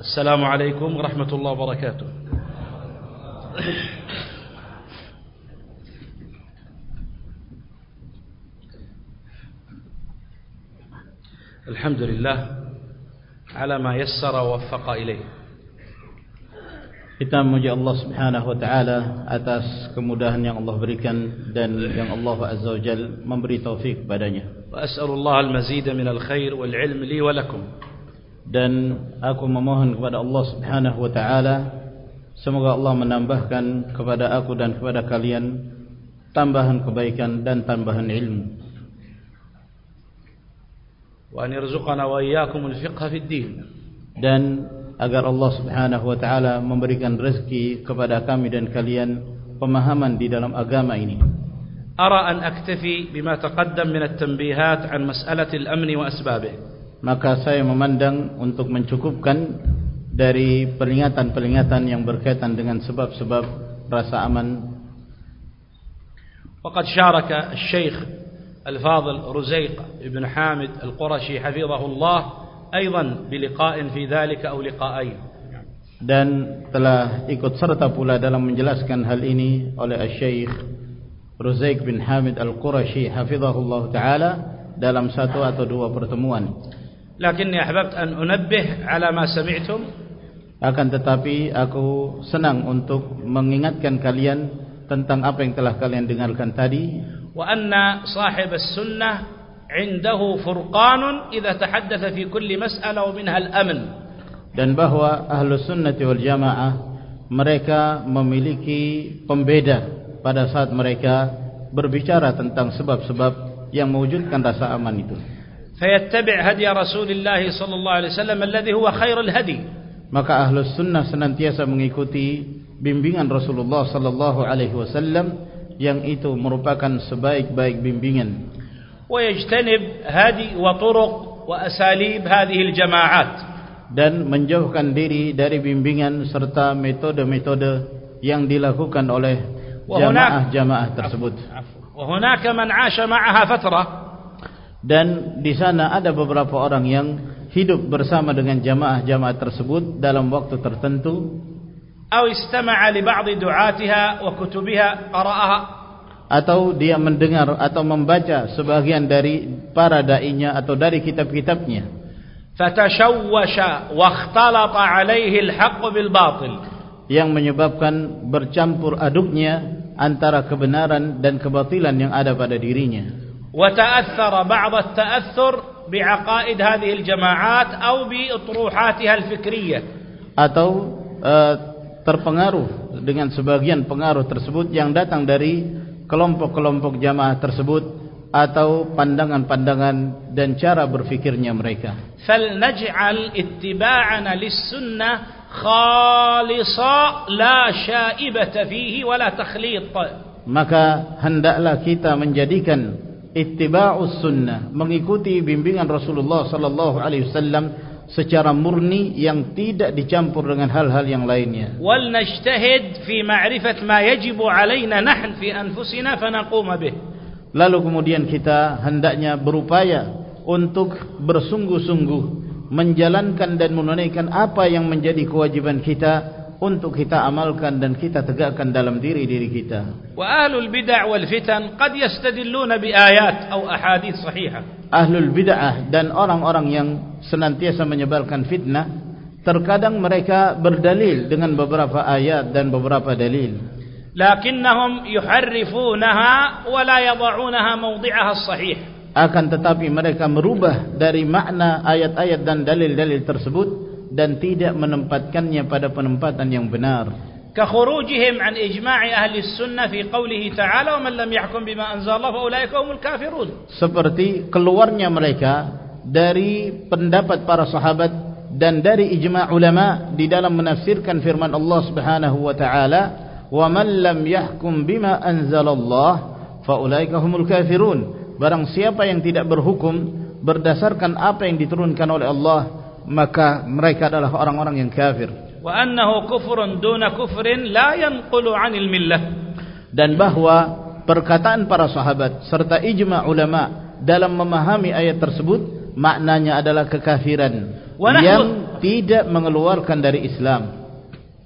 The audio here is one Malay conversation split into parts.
السلام عليكم ورحمة الله وبركاته الحمد لله على ما يسر ووفق إليه Kita memuji Allah Subhanahu wa taala atas kemudahan yang Allah berikan dan yang Allah Azza wa Jal memberi taufik padanya. Wa as'alullah al-mazid min al-khair wal 'ilm li wa lakum. Dan aku memohon kepada Allah Subhanahu wa taala semoga Allah menambahkan kepada aku dan kepada kalian tambahan kebaikan dan tambahan ilmu. Wa an yarzuqana wa iyyakum al-fiqh fi ad-din. Dan agar Allah Subhanahu wa taala memberikan rezeki kepada kami dan kalian pemahaman di dalam agama ini. Ara an aktafi bima taqaddam min at-tanbihat an mas'alati al-amn wa asbabih Maka saya memandang untuk mencukupkan dari peringatan-peringatan yang berkaitan dengan sebab-sebab rasa aman. وقد شارك الشيخ الفاضل رزيق بن حامد القرشي حفظه الله أيضا بلقاء في ذلك أو لقاءين dan telah ikut serta pula dalam menjelaskan hal ini oleh Syekh Ruzaik bin Hamid Al-Qurashi hafizahullah taala dalam satu atau dua pertemuan. Lakinni ahbabt an unabbih ala ma sami'tum akan tetapi aku senang untuk mengingatkan kalian tentang apa yang telah kalian dengarkan tadi wa anna sahib as-sunnah عنده فرقان إذا تحدث في كل مسألة ومنها الأمن dan bahwa ahlu sunnati wal jamaah mereka memiliki pembeda pada saat mereka berbicara tentang sebab-sebab yang mewujudkan rasa aman itu فيتبع هدي رسول الله صلى الله عليه وسلم الذي هو خير الهدي maka ahlu sunnah senantiasa mengikuti bimbingan Rasulullah sallallahu alaihi wasallam yang itu merupakan sebaik-baik bimbingan ويجتنب هذه وطرق وأساليب هذه الجماعات dan menjauhkan diri dari bimbingan serta metode-metode yang dilakukan oleh jamaah-jamaah tersebut. وهناك من عاش معها فترة dan di sana ada beberapa orang yang hidup bersama dengan jamaah-jamaah tersebut dalam waktu tertentu. Atau istama'a li ba'd du'atiha wa kutubiha qara'aha atau dia mendengar atau membaca sebagian dari para dai-nya atau dari kitab-kitabnya. Fatashawwasha wa ikhtalata 'alayhi al-haqq bil batil. Yang menyebabkan bercampur aduknya antara kebenaran dan kebatilan yang ada pada dirinya. wa ta'athara ba'd at-ta'athur bi'aqaid hadhihi al-jama'at aw bi utruhatiha al-fikriyah atau uh, terpengaruh dengan sebagian pengaruh tersebut yang datang dari kelompok-kelompok jamaah tersebut atau pandangan-pandangan dan cara berfikirnya mereka. فلنجعل اتباعنا للسنة خالصا لا شائبة فيه ولا تخليط. Maka hendaklah kita menjadikan ittiba'us sunnah mengikuti bimbingan Rasulullah sallallahu alaihi wasallam secara murni yang tidak dicampur dengan hal-hal yang lainnya. Wal najtahid fi ma'rifat ma yajibu 'alaina nahn fi anfusina fa naqum bih. Lalu kemudian kita hendaknya berupaya untuk bersungguh-sungguh menjalankan dan menunaikan apa yang menjadi kewajiban kita untuk kita amalkan dan kita tegakkan dalam diri-diri kita. Wa ahlul bid'ah wal fitan qad yastadilluna bi ayat atau ahadits sahihah. Ahlul bid'ah dan orang-orang yang senantiasa menyebarkan fitnah terkadang mereka berdalil dengan beberapa ayat dan beberapa dalil. Lakinnahum yuharrifunaha wa la yad'unaha mawdi'aha as-sahih. Akan tetapi mereka merubah dari makna ayat-ayat dan dalil-dalil tersebut dan tidak menempatkannya pada penempatan yang benar. Kakhurujihim an ijma'i ahli sunnah fi qawlihi ta'ala wa man lam yahkum bima anzala fa ulaika humul kafirun. Seperti keluarnya mereka dari pendapat para sahabat dan dari ijma' ulama di dalam menafsirkan firman Allah Subhanahu wa taala wa man lam yahkum bima anzala Allah fa ulaika humul kafirun. Barang siapa yang tidak berhukum berdasarkan apa yang diturunkan oleh Allah maka mereka adalah orang-orang yang kafir wa annahu kufrun duna kufrin la yanqulu 'anil millah dan bahwa perkataan para sahabat serta ijma' ulama dalam memahami ayat tersebut maknanya adalah kekafiran yang tidak mengeluarkan dari Islam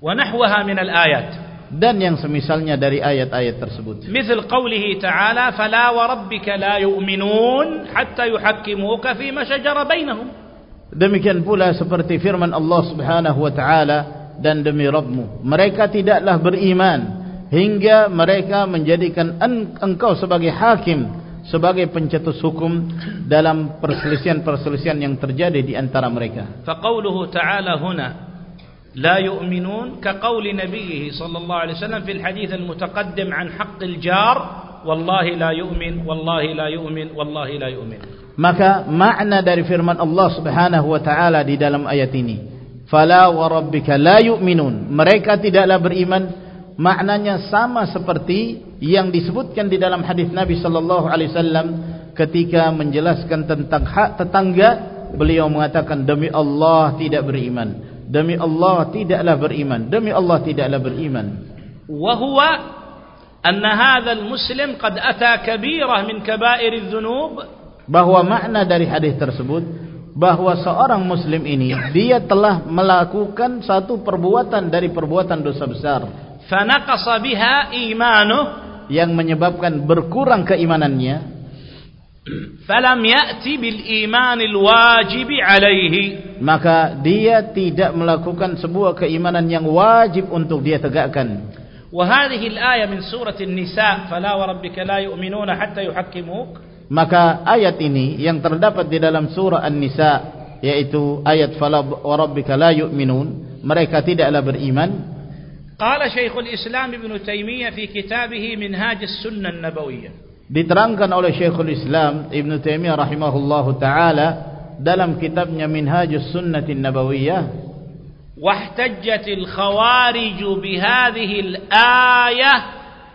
wa nahwaha min al-ayat dan yang semisalnya dari ayat-ayat tersebut. Misal qawlihi ta'ala fala wa rabbika la yu'minun hatta yuhakkimuka fi ma shajara bainahum. Demikian pula seperti firman Allah subhanahu wa ta'ala dan demi Rabbimu. Mereka tidaklah beriman hingga mereka menjadikan engkau sebagai hakim, sebagai pencetus hukum dalam perselisihan-perselisihan yang terjadi di antara mereka. Faqawluhu ta'ala huna, la yu'minun kaqawli nabiyihi sallallahu alaihi wasallam fil hadith al-mutaqaddim an haqqil jar, wallahi la yu'min, wallahi la yu'min, wallahi la yu'min maka makna dari firman Allah Subhanahu wa taala di dalam ayat ini fala wa rabbika la yu'minun. Mereka tidaklah beriman. Maknanya sama seperti yang disebutkan di dalam hadis Nabi sallallahu alaihi wasallam ketika menjelaskan tentang hak tetangga beliau mengatakan demi Allah tidak beriman. Demi Allah tidaklah beriman. Demi Allah tidaklah beriman. Wa huwa anna hadha almuslim qad ata kabirah min kaba'ir adh-dhunub bahwa makna dari hadis tersebut bahwa seorang muslim ini dia telah melakukan satu perbuatan dari perbuatan dosa besar. Fa naqasa biha imanuh. Yang menyebabkan berkurang keimanannya. Falam ya'ti bil iman al wajib alaihi. Maka dia tidak melakukan sebuah keimanan yang wajib untuk dia tegakkan. Wa hadhihi al ayah min surah an-nisa. Fala wa rabbika la yu'minuna hatta yuhakkimuk maka ayat ini yang terdapat di dalam surah an-nisa yaitu ayat fala wa rabbika la yu'minun mereka tidaklah beriman qala syekhul islam ibnu taimiyah fi kitabih minhaj as-sunnah an-nabawiyyah diterangkan oleh Syekhul Islam Ibn Taimiyah rahimahullahu taala dalam kitabnya Minhajus Sunnatin Nabawiyah واحتجت الخوارج بهذه الآية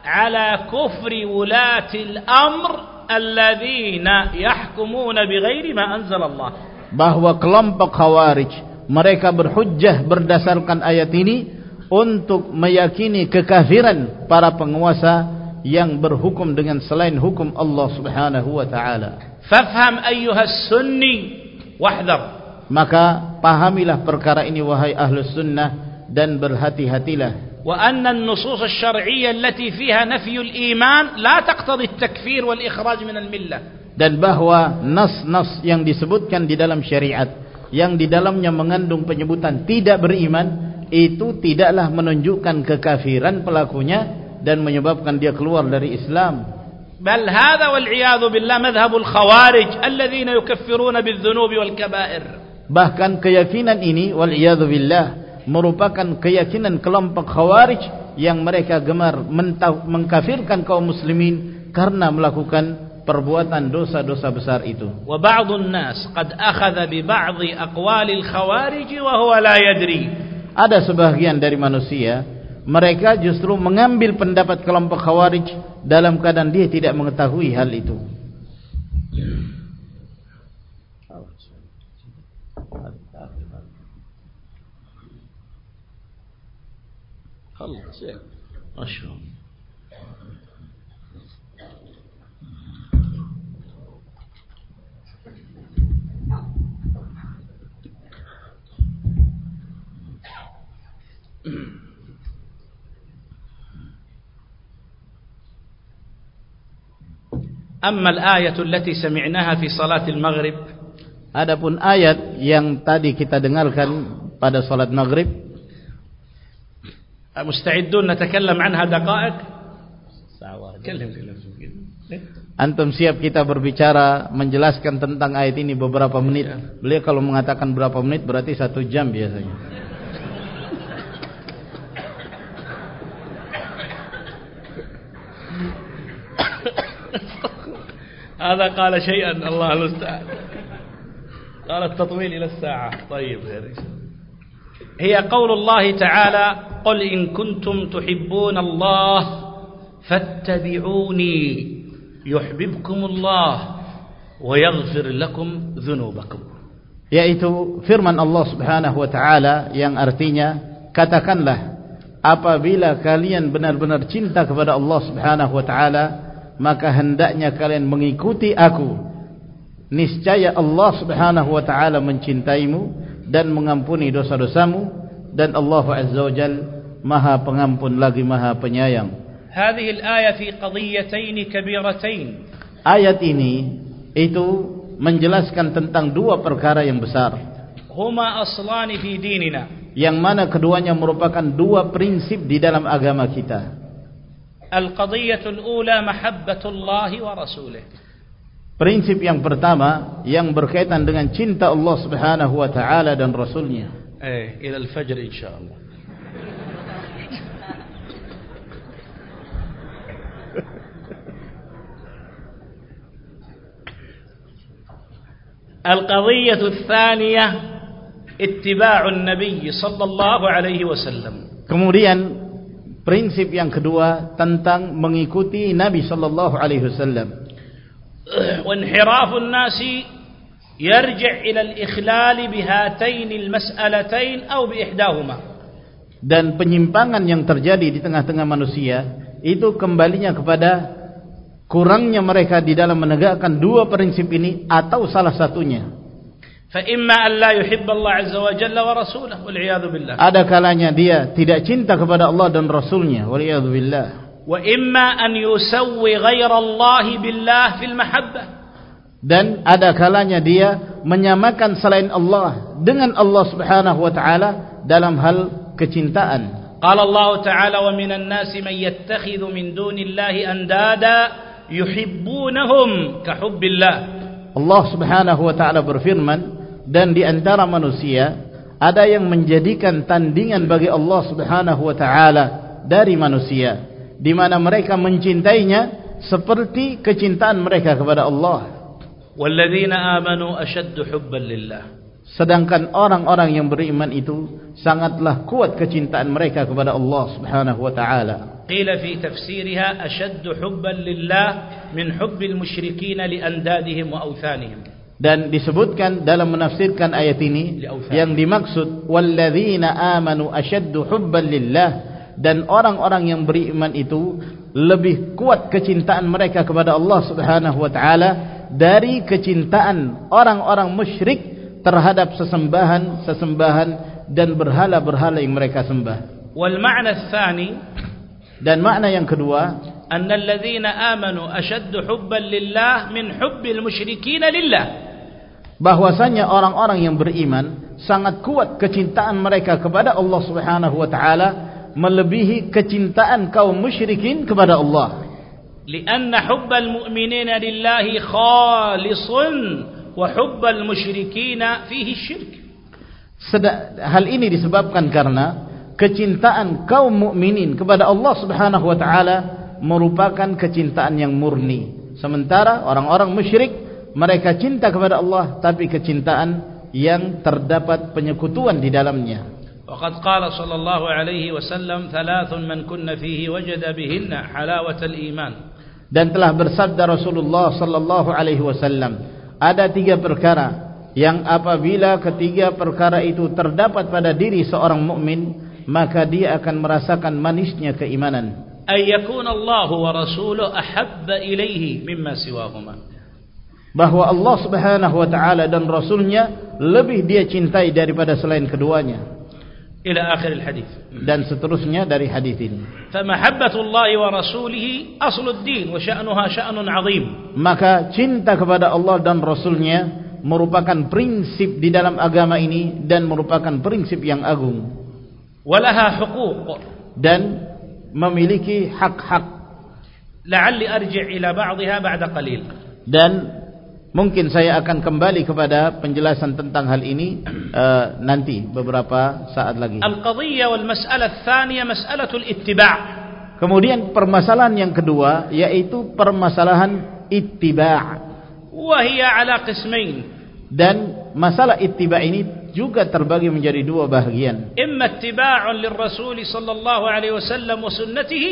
على كفر ولاة الأمر alladzina yahkumuna bighairi ma anzalallah bahwa kelompok khawarij mereka berhujjah berdasarkan ayat ini untuk meyakini kekafiran para penguasa yang berhukum dengan selain hukum Allah Subhanahu wa taala. Fafham ayyuhas sunni wahdhar maka pahamilah perkara ini wahai ahlus sunnah dan berhati-hatilah. An-nusus asy-syar'iyyah allati fiha nafyu al-iman la taqtadi at-takfir wal ikhraj min al-millah. Dan bahwa nas-nas yang disebutkan di dalam syariat yang di dalamnya mengandung penyebutan tidak beriman itu tidaklah menunjukkan kekafiran pelakunya dan menyebabkan dia keluar dari Islam. Bal hadha wal iyadu billah madhhabul khawarij alladhina yukaffiruna bidzunub wal kaba'ir. Bahkan keyakinan ini wal iyadu billah merupakan keyakinan kelompok khawarij yang mereka gemar mengkafirkan kaum muslimin karena melakukan perbuatan dosa-dosa besar itu. Wa ba'dun nas qad akhadha bi ba'dhi aqwalil khawarij wa huwa la yadri. Ada sebagian dari manusia mereka justru mengambil pendapat kelompok khawarij dalam keadaan dia tidak mengetahui hal itu Allah Masya Allah Mm-hmm. أما الآية التي سمعناها في صلاة المغرب Adapun ayat yang tadi kita dengarkan pada salat maghrib مستعدون نتكلم عنها دقائق Antum siap kita berbicara menjelaskan tentang ayat ini beberapa menit. Beliau kalau mengatakan berapa menit berarti satu jam biasanya. هذا قال شيئا الله المستعان قال التطويل إلى الساعة طيب خير هي قول الله تعالى قل إن كنتم تحبون الله فاتبعوني يحببكم الله ويغفر لكم ذنوبكم yaitu firman Allah Subhanahu wa taala yang artinya katakanlah apabila kalian benar-benar cinta kepada Allah Subhanahu wa taala maka hendaknya kalian mengikuti aku niscaya Allah Subhanahu wa taala mencintaimu dan mengampuni dosa-dosamu dan Allah Azza wa Jal Maha Pengampun lagi Maha Penyayang. Ayat ini itu menjelaskan tentang dua perkara yang besar. Huma aslani fi dinina. Yang mana keduanya merupakan dua prinsip di dalam agama kita. Al-qadiyatul ula mahabbatullah wa rasulih. Prinsip yang pertama yang berkaitan dengan cinta Allah Subhanahu wa taala dan rasulnya. Eh, ila al-fajr insyaallah. القضية الثانية اتباع النبي صلى الله عليه وسلم kemudian prinsip yang kedua tentang mengikuti Nabi sallallahu alaihi wasallam وانحراف الناس يرجع إلى الإخلال بهاتين المسألتين أو بإحداهما dan penyimpangan yang terjadi di tengah-tengah manusia itu kembalinya kepada kurangnya mereka di dalam menegakkan dua prinsip ini atau salah satunya فإما أن لا يحب الله عز وجل ورسوله والعياذ بالله ada kalanya dia tidak cinta kepada Allah dan Rasulnya والعياذ بالله وإما أن يسوي غير الله بالله في المحبة dan ada kalanya dia menyamakan selain Allah dengan Allah Subhanahu wa taala dalam hal kecintaan. قال الله تعالى ومن الناس من يتخذ من دون الله اندادا يحبونهم كحب الله. Allah Subhanahu wa taala berfirman dan di antara manusia ada yang menjadikan tandingan bagi Allah Subhanahu wa taala dari manusia di mana mereka mencintainya seperti kecintaan mereka kepada Allah. Walladzina amanu ashaddu hubban lillah. Sedangkan orang-orang yang beriman itu sangatlah kuat kecintaan mereka kepada Allah Subhanahu wa taala. Qila fi tafsirha ashaddu hubban lillah min hubbil musyrikin li andadihim wa awthanihim. Dan disebutkan dalam menafsirkan ayat ini yang dimaksud walladzina amanu ashaddu hubban lillah dan orang-orang yang beriman itu lebih kuat kecintaan mereka kepada Allah Subhanahu wa taala dari kecintaan orang-orang musyrik terhadap sesembahan-sesembahan dan berhala-berhala yang mereka sembah. Wal ma'na tsani dan makna yang kedua, annal amanu ashaddu hubban lillah min hubbil musyrikin lillah. Bahwasanya orang-orang yang beriman sangat kuat kecintaan mereka kepada Allah Subhanahu wa taala melebihi kecintaan kaum musyrikin kepada Allah. Lianna hubbal mu'minina lillahi khalisun wa hubbal musyrikina fihi syirk. Hal ini disebabkan karena kecintaan kaum mukminin kepada Allah Subhanahu wa taala merupakan kecintaan yang murni. Sementara orang-orang musyrik mereka cinta kepada Allah tapi kecintaan yang terdapat penyekutuan di dalamnya. وقد قال صلى الله عليه وسلم ثلاث من كن فيه وجد بهن حلاوة الإيمان dan telah bersabda Rasulullah sallallahu alaihi wasallam ada tiga perkara yang apabila ketiga perkara itu terdapat pada diri seorang mukmin maka dia akan merasakan manisnya keimanan ay yakuna Allah wa rasuluhu ahabba ilaihi mimma siwahuma bahwa Allah Subhanahu wa taala dan rasulnya lebih dia cintai daripada selain keduanya ila akhir hadis dan seterusnya dari hadis ini. Fa mahabbatullah wa rasulih aslul din wa sya'nuha sya'nun 'azim. Maka cinta kepada Allah dan rasulnya merupakan prinsip di dalam agama ini dan merupakan prinsip yang agung. Walaha huquq. Dan memiliki hak-hak. La'alli arji' ila ba'daha ba'da qalil dan Mungkin saya akan kembali kepada penjelasan tentang hal ini uh, nanti beberapa saat lagi. Al-qadhiyah wal mas'alah tsaniyah mas'alatul ittiba'. Kemudian permasalahan yang kedua yaitu permasalahan ittiba'. Wa hiya ala qismain. Dan masalah ittiba' ini juga terbagi menjadi dua bahagian. Imma ittiba'un lirrasul sallallahu alaihi wasallam wa sunnatihi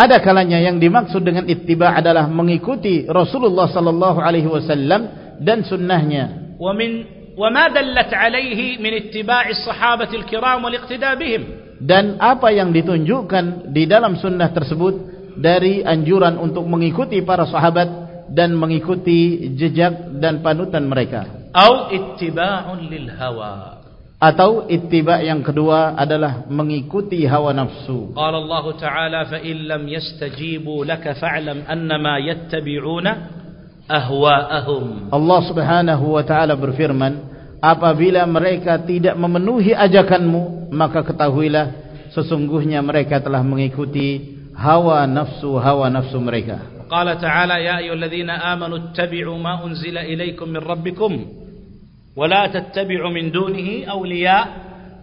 ada kalanya yang dimaksud dengan ittiba adalah mengikuti Rasulullah sallallahu alaihi wasallam dan sunnahnya. Wa min wa ma dallat alaihi min ittiba'i sahabati al-kiram wal iqtida bihim. Dan apa yang ditunjukkan di dalam sunnah tersebut dari anjuran untuk mengikuti para sahabat dan mengikuti jejak dan panutan mereka atau ittiba'un lil hawa atau ittiba yang kedua adalah mengikuti hawa nafsu. Qala Allah Ta'ala fa in lam yastajibu laka fa'lam annama yattabi'una ahwa'ahum. Allah Subhanahu wa Ta'ala berfirman, apabila mereka tidak memenuhi ajakanmu, maka ketahuilah sesungguhnya mereka telah mengikuti hawa nafsu hawa nafsu mereka. Qala Ta'ala ya ayyuhalladzina amanu ittabi'u ma unzila ilaikum min rabbikum ولا تتبعوا من دونه أولياء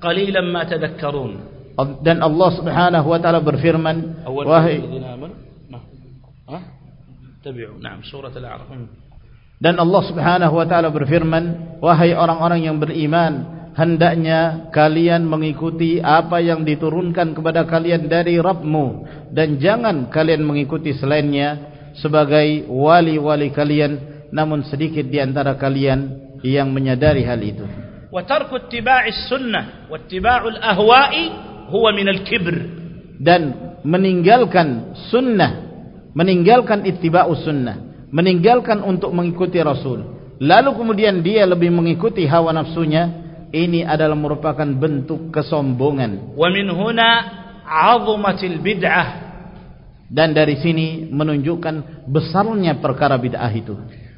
قليلا ما تذكرون dan Allah Subhanahu wa taala berfirman wahai tabi'u na'am surah al-a'raf dan Allah Subhanahu wa taala berfirman wahai orang-orang yang beriman hendaknya kalian mengikuti apa yang diturunkan kepada kalian dari Rabbmu dan jangan kalian mengikuti selainnya sebagai wali-wali kalian namun sedikit di antara kalian yang menyadari hal itu. Wa tarku ittiba'i sunnah wa ittiba'ul ahwa'i huwa min al-kibr. Dan meninggalkan sunnah meninggalkan ittiba'u sunnah meninggalkan untuk mengikuti rasul. Lalu kemudian dia lebih mengikuti hawa nafsunya ini adalah merupakan bentuk kesombongan. Wa min huna 'azumatil bid'ah. Dan dari sini menunjukkan besarnya perkara bid'ah itu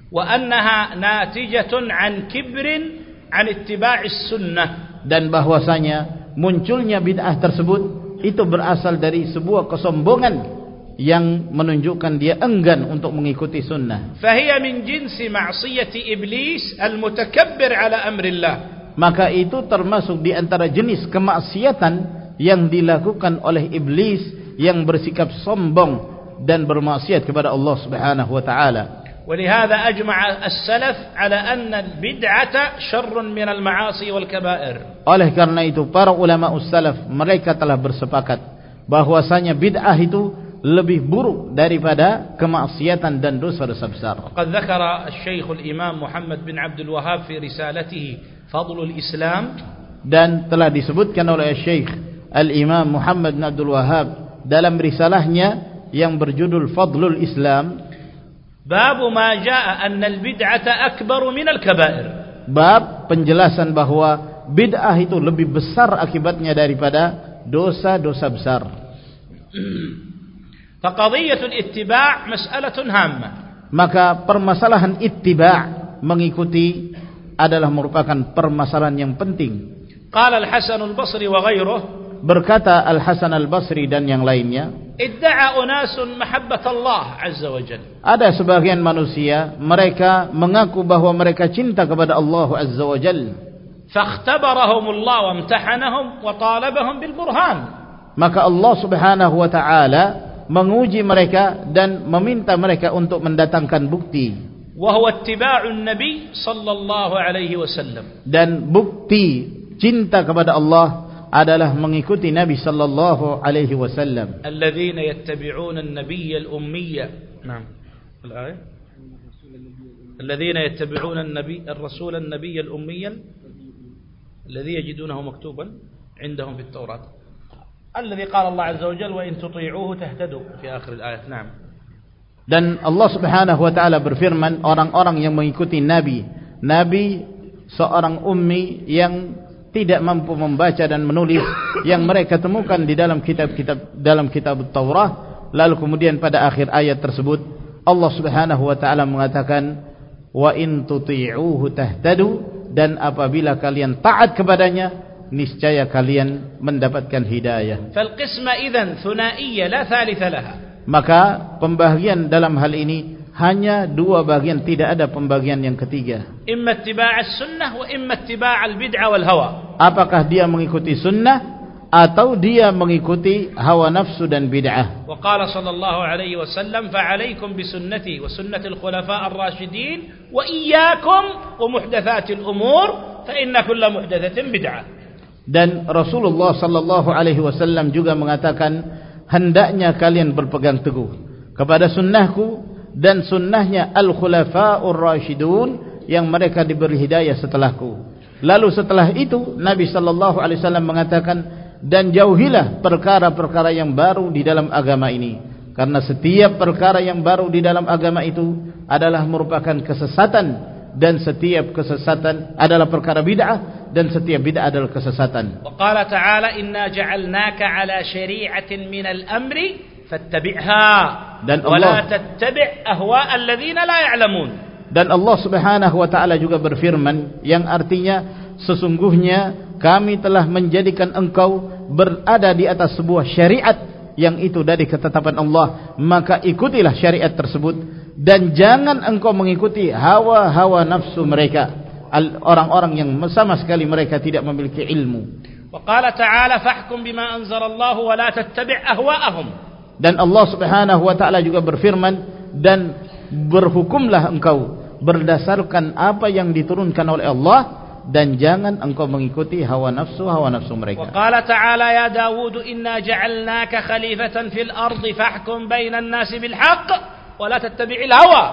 wa annaha natijatun an kibrin an ittiba'is sunnah dan bahwasanya munculnya bid'ah tersebut itu berasal dari sebuah kesombongan yang menunjukkan dia enggan untuk mengikuti sunnah. Fahiya min jinsi ma'siyati iblis al-mutakabbir ala amrillah. Maka itu termasuk di antara jenis kemaksiatan yang dilakukan oleh iblis yang bersikap sombong dan bermaksiat kepada Allah Subhanahu wa taala. ولهذا أجمع السلف على أن البدعة شر من المعاصي والكبائر. Oleh karena itu para ulama salaf mereka telah bersepakat bahwasanya bid'ah itu lebih buruk daripada kemaksiatan dan dosa-dosa besar. قد ذكر الشيخ الإمام محمد بن عبد الوهاب في رسالته فضل الإسلام dan telah disebutkan oleh Syekh Al-Imam Muhammad bin Abdul Wahhab dalam risalahnya yang berjudul Fadlul Islam bab ma jaa anna al-bid'ata akbar min al-kaba'ir bab penjelasan bahwa bid'ah itu lebih besar akibatnya daripada dosa-dosa besar. Fa qadhiyatu al-ittiba' mas'alatun hamma. Maka permasalahan ittiba' mengikuti adalah merupakan permasalahan yang penting. Qala al-hasan al-basri wa ghayruhu berkata Al Hasan Al Basri dan yang lainnya idda'a unasun mahabbat Allah azza wa jalla ada sebagian manusia mereka mengaku bahwa mereka cinta kepada Allah azza wa jalla fakhtabarahum Allah wa imtahanahum wa talabahum bil burhan. Maka Allah subhanahu wa ta'ala menguji mereka dan meminta mereka untuk mendatangkan bukti. Wa huwa ittiba'un nabi sallallahu alaihi wasallam. Dan bukti cinta kepada Allah adalah mengikuti Nabi sallallahu alaihi wasallam. Alladzina yattabi'una an-nabiyya al-ummiyya. Naam. Al-ayah. Alladzina yattabi'una an-nabiy ar-rasul an-nabiyya al-ummiyya alladhi yajidunahu maktuban 'indahum fi at-Taurat. Alladhi qala Allah 'azza wa jalla wa in tuti'uhu tahtadu fi akhir al-ayah. Naam. Dan Allah Subhanahu wa taala berfirman orang-orang yang mengikuti nabi, nabi seorang ummi yang tidak mampu membaca dan menulis yang mereka temukan di dalam kitab-kitab dalam kitab Taurat. Lalu kemudian pada akhir ayat tersebut Allah Subhanahu wa taala mengatakan wa in tuti'uhu tahtadu dan apabila kalian taat kepadanya niscaya kalian mendapatkan hidayah. Fal qisma idzan thunaiyya la thalitha laha. Maka pembagian dalam hal ini hanya dua bagian tidak ada pembagian yang ketiga. Imma ittiba' as-sunnah wa imma ittiba' al-bid'ah wal hawa. Apakah dia mengikuti sunnah atau dia mengikuti hawa nafsu dan bid'ah? Wa qala sallallahu alaihi wasallam fa alaikum bi sunnati wa sunnati al-khulafa' ar-rashidin wa iyyakum wa muhdathati al-umur fa inna kull muhdathatin bid'ah. Dan Rasulullah sallallahu alaihi wasallam juga mengatakan hendaknya kalian berpegang teguh kepada sunnahku dan sunnahnya al-khulafa'ur rasyidun yang mereka diberi hidayah setelahku. Lalu setelah itu Nabi sallallahu alaihi wasallam mengatakan dan jauhilah perkara-perkara yang baru di dalam agama ini karena setiap perkara yang baru di dalam agama itu adalah merupakan kesesatan dan setiap kesesatan adalah perkara bid'ah dan setiap bid'ah adalah kesesatan. Wa qala ta'ala inna ja'alnaka 'ala syari'atin min al-amri fattabi'ha dan Allah, wa la tattabi' ahwa' alladhina la ya'lamun. Dan Allah Subhanahu wa taala juga berfirman yang artinya sesungguhnya kami telah menjadikan engkau berada di atas sebuah syariat yang itu dari ketetapan Allah maka ikutilah syariat tersebut dan jangan engkau mengikuti hawa-hawa nafsu mereka orang-orang yang sama sekali mereka tidak memiliki ilmu. Wa qala ta'ala fahkum bima anzalallahu wa la tattabi' ahwa'ahum dan Allah Subhanahu wa taala juga berfirman dan berhukumlah engkau berdasarkan apa yang diturunkan oleh Allah dan jangan engkau mengikuti hawa nafsu hawa nafsu mereka. Qala ta'ala ya Dawud inna ja'alnaka khalifatan fil ardi fahkum bainan nasi bil haqq wa la tattabi'il hawa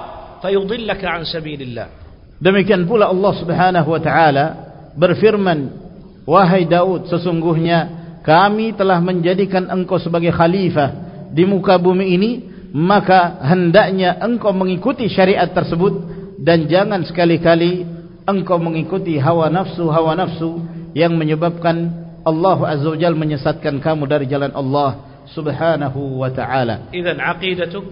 fayudillaka an sabilillah. Demikian pula Allah Subhanahu wa taala berfirman wahai Daud sesungguhnya kami telah menjadikan engkau sebagai khalifah di muka bumi ini maka hendaknya engkau mengikuti syariat tersebut dan jangan sekali-kali engkau mengikuti hawa nafsu hawa nafsu yang menyebabkan Allah Azza wa Jalla menyesatkan kamu dari jalan Allah Subhanahu wa taala. Idzan aqidatuk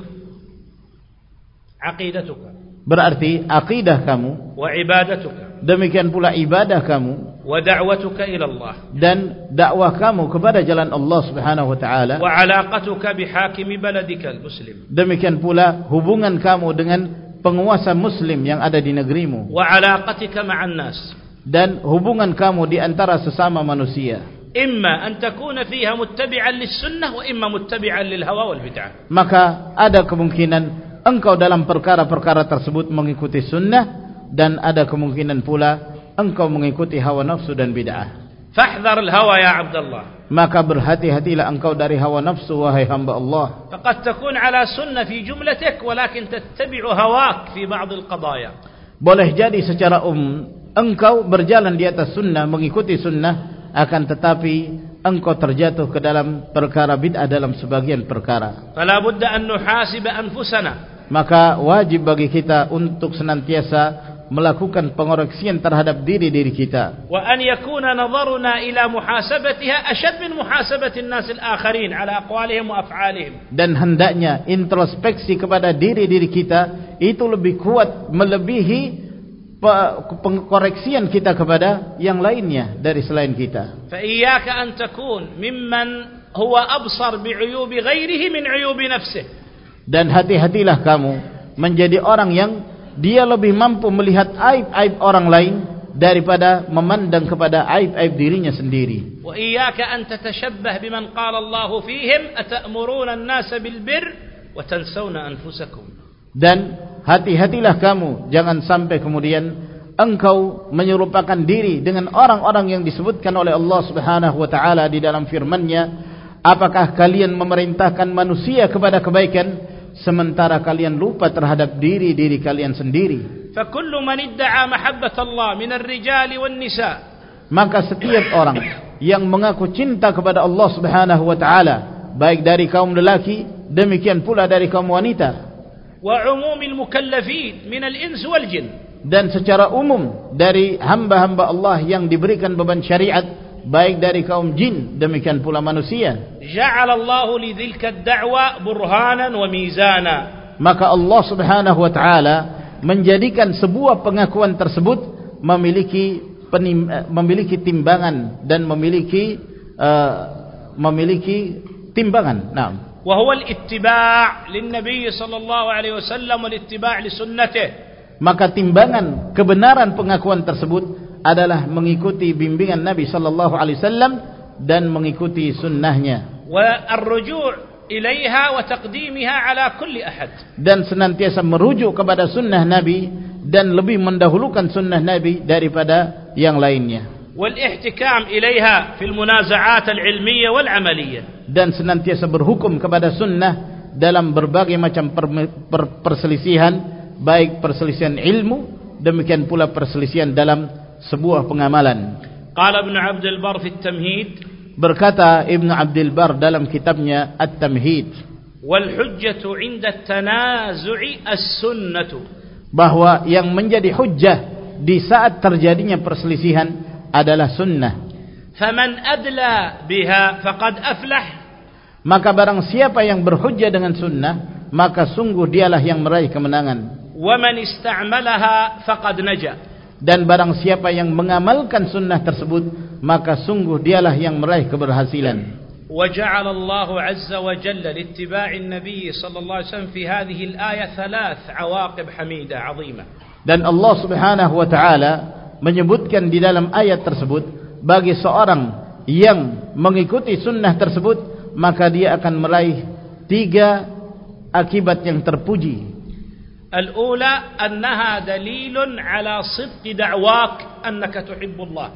aqidatuka berarti aqidah kamu wa ibadatuka demikian pula ibadah kamu wa da'watuka ila Allah. Dan dakwah kamu kepada jalan Allah Subhanahu wa taala. Wa alaqatuka bihakim baladika almuslim. Demikian pula hubungan kamu dengan penguasa muslim yang ada di negerimu. Wa alaqatika ma'an nas. Dan hubungan kamu di antara sesama manusia. Imma an takuna fiha muttabi'an lis-sunnah wa imma muttabi'an lil-hawa wal bid'ah. Maka ada kemungkinan engkau dalam perkara-perkara tersebut mengikuti sunnah dan ada kemungkinan pula engkau mengikuti hawa nafsu dan bid'ah. Fahdhar al-hawa ya Abdullah. Maka berhati-hatilah engkau dari hawa nafsu wahai hamba Allah. Faqad takun ala sunnah fi jumlatik walakin tattabi'u hawak fi ba'd al-qadaya. Boleh jadi secara um engkau berjalan di atas sunnah mengikuti sunnah akan tetapi engkau terjatuh ke dalam perkara bid'ah dalam sebagian perkara. Fala budda an nuhasib anfusana maka wajib bagi kita untuk senantiasa melakukan pengoreksian terhadap diri-diri kita. Wa an yakuna nadharuna ila muhasabatiha ashad min muhasabati an-nas al-akharin ala aqwalihim wa af'alihim. Dan hendaknya introspeksi kepada diri-diri kita itu lebih kuat melebihi pengkoreksian kita kepada yang lainnya dari selain kita. Fa iyyaka an takun mimman huwa absar bi'uyubi ghairihi min 'uyubi nafsihi dan hati-hatilah kamu menjadi orang yang dia lebih mampu melihat aib-aib orang lain daripada memandang kepada aib-aib dirinya sendiri. Wa iyyaka an tatashabbah biman qala Allah fihim atamuruna an-nasa bil bir wa tansawna anfusakum. Dan hati-hatilah kamu jangan sampai kemudian engkau menyerupakan diri dengan orang-orang yang disebutkan oleh Allah Subhanahu wa taala di dalam firman-Nya, apakah kalian memerintahkan manusia kepada kebaikan sementara kalian lupa terhadap diri diri kalian sendiri. فَكُلُّ مَنِ Allah min ar-rijal الرِّجَالِ nisa. maka setiap orang yang mengaku cinta kepada Allah Subhanahu wa taala baik dari kaum lelaki demikian pula dari kaum wanita وَعُمُومِ الْمُكَلَّفِينَ مِنَ wal jin. dan secara umum dari hamba-hamba Allah yang diberikan beban syariat baik dari kaum jin demikian pula manusia. Ja'alallahu lidzilka ad-da'wa burhanan wa mizana. Maka Allah Subhanahu wa taala menjadikan sebuah pengakuan tersebut memiliki penim, eh, memiliki timbangan dan memiliki uh, memiliki timbangan. Nah wa huwa al-ittiba' lin-nabi sallallahu alaihi wasallam wal-ittiba' li sunnatihi. Maka timbangan kebenaran pengakuan tersebut adalah mengikuti bimbingan Nabi sallallahu alaihi wasallam dan mengikuti sunnahnya. Wa ar-ruju' ilaiha wa taqdimiha ala kulli ahad. Dan senantiasa merujuk kepada sunnah Nabi dan lebih mendahulukan sunnah Nabi daripada yang lainnya. Wal ihtikam ilaiha fil munaza'at al-ilmiyyah wal. Dan senantiasa berhukum kepada sunnah dalam berbagai macam per, per, perselisihan baik perselisihan ilmu demikian pula perselisihan dalam sebuah pengamalan. Qala Ibn Abdul Bar fi At-Tamhid berkata Ibn Abdul Bar dalam kitabnya At-Tamhid wal hujjatu 'inda at-tanazu'i as-sunnah bahwa yang menjadi hujjah di saat terjadinya perselisihan adalah sunnah. Faman adla biha faqad aflah maka barang siapa yang berhujjah dengan sunnah maka sungguh dialah yang meraih kemenangan. Wa man istamalaha faqad najah dan barang siapa yang mengamalkan sunnah tersebut maka sungguh dialah yang meraih keberhasilan وجعل الله عز وجل لاتباع النبي صلى الله عليه وسلم في هذه الآية ثلاث عواقب حميدة عظيمة dan Allah Subhanahu wa taala menyebutkan di dalam ayat tersebut bagi seorang yang mengikuti sunnah tersebut maka dia akan meraih tiga akibat yang terpuji الأولى أنها دليل على صدق دعواك أنك تحب الله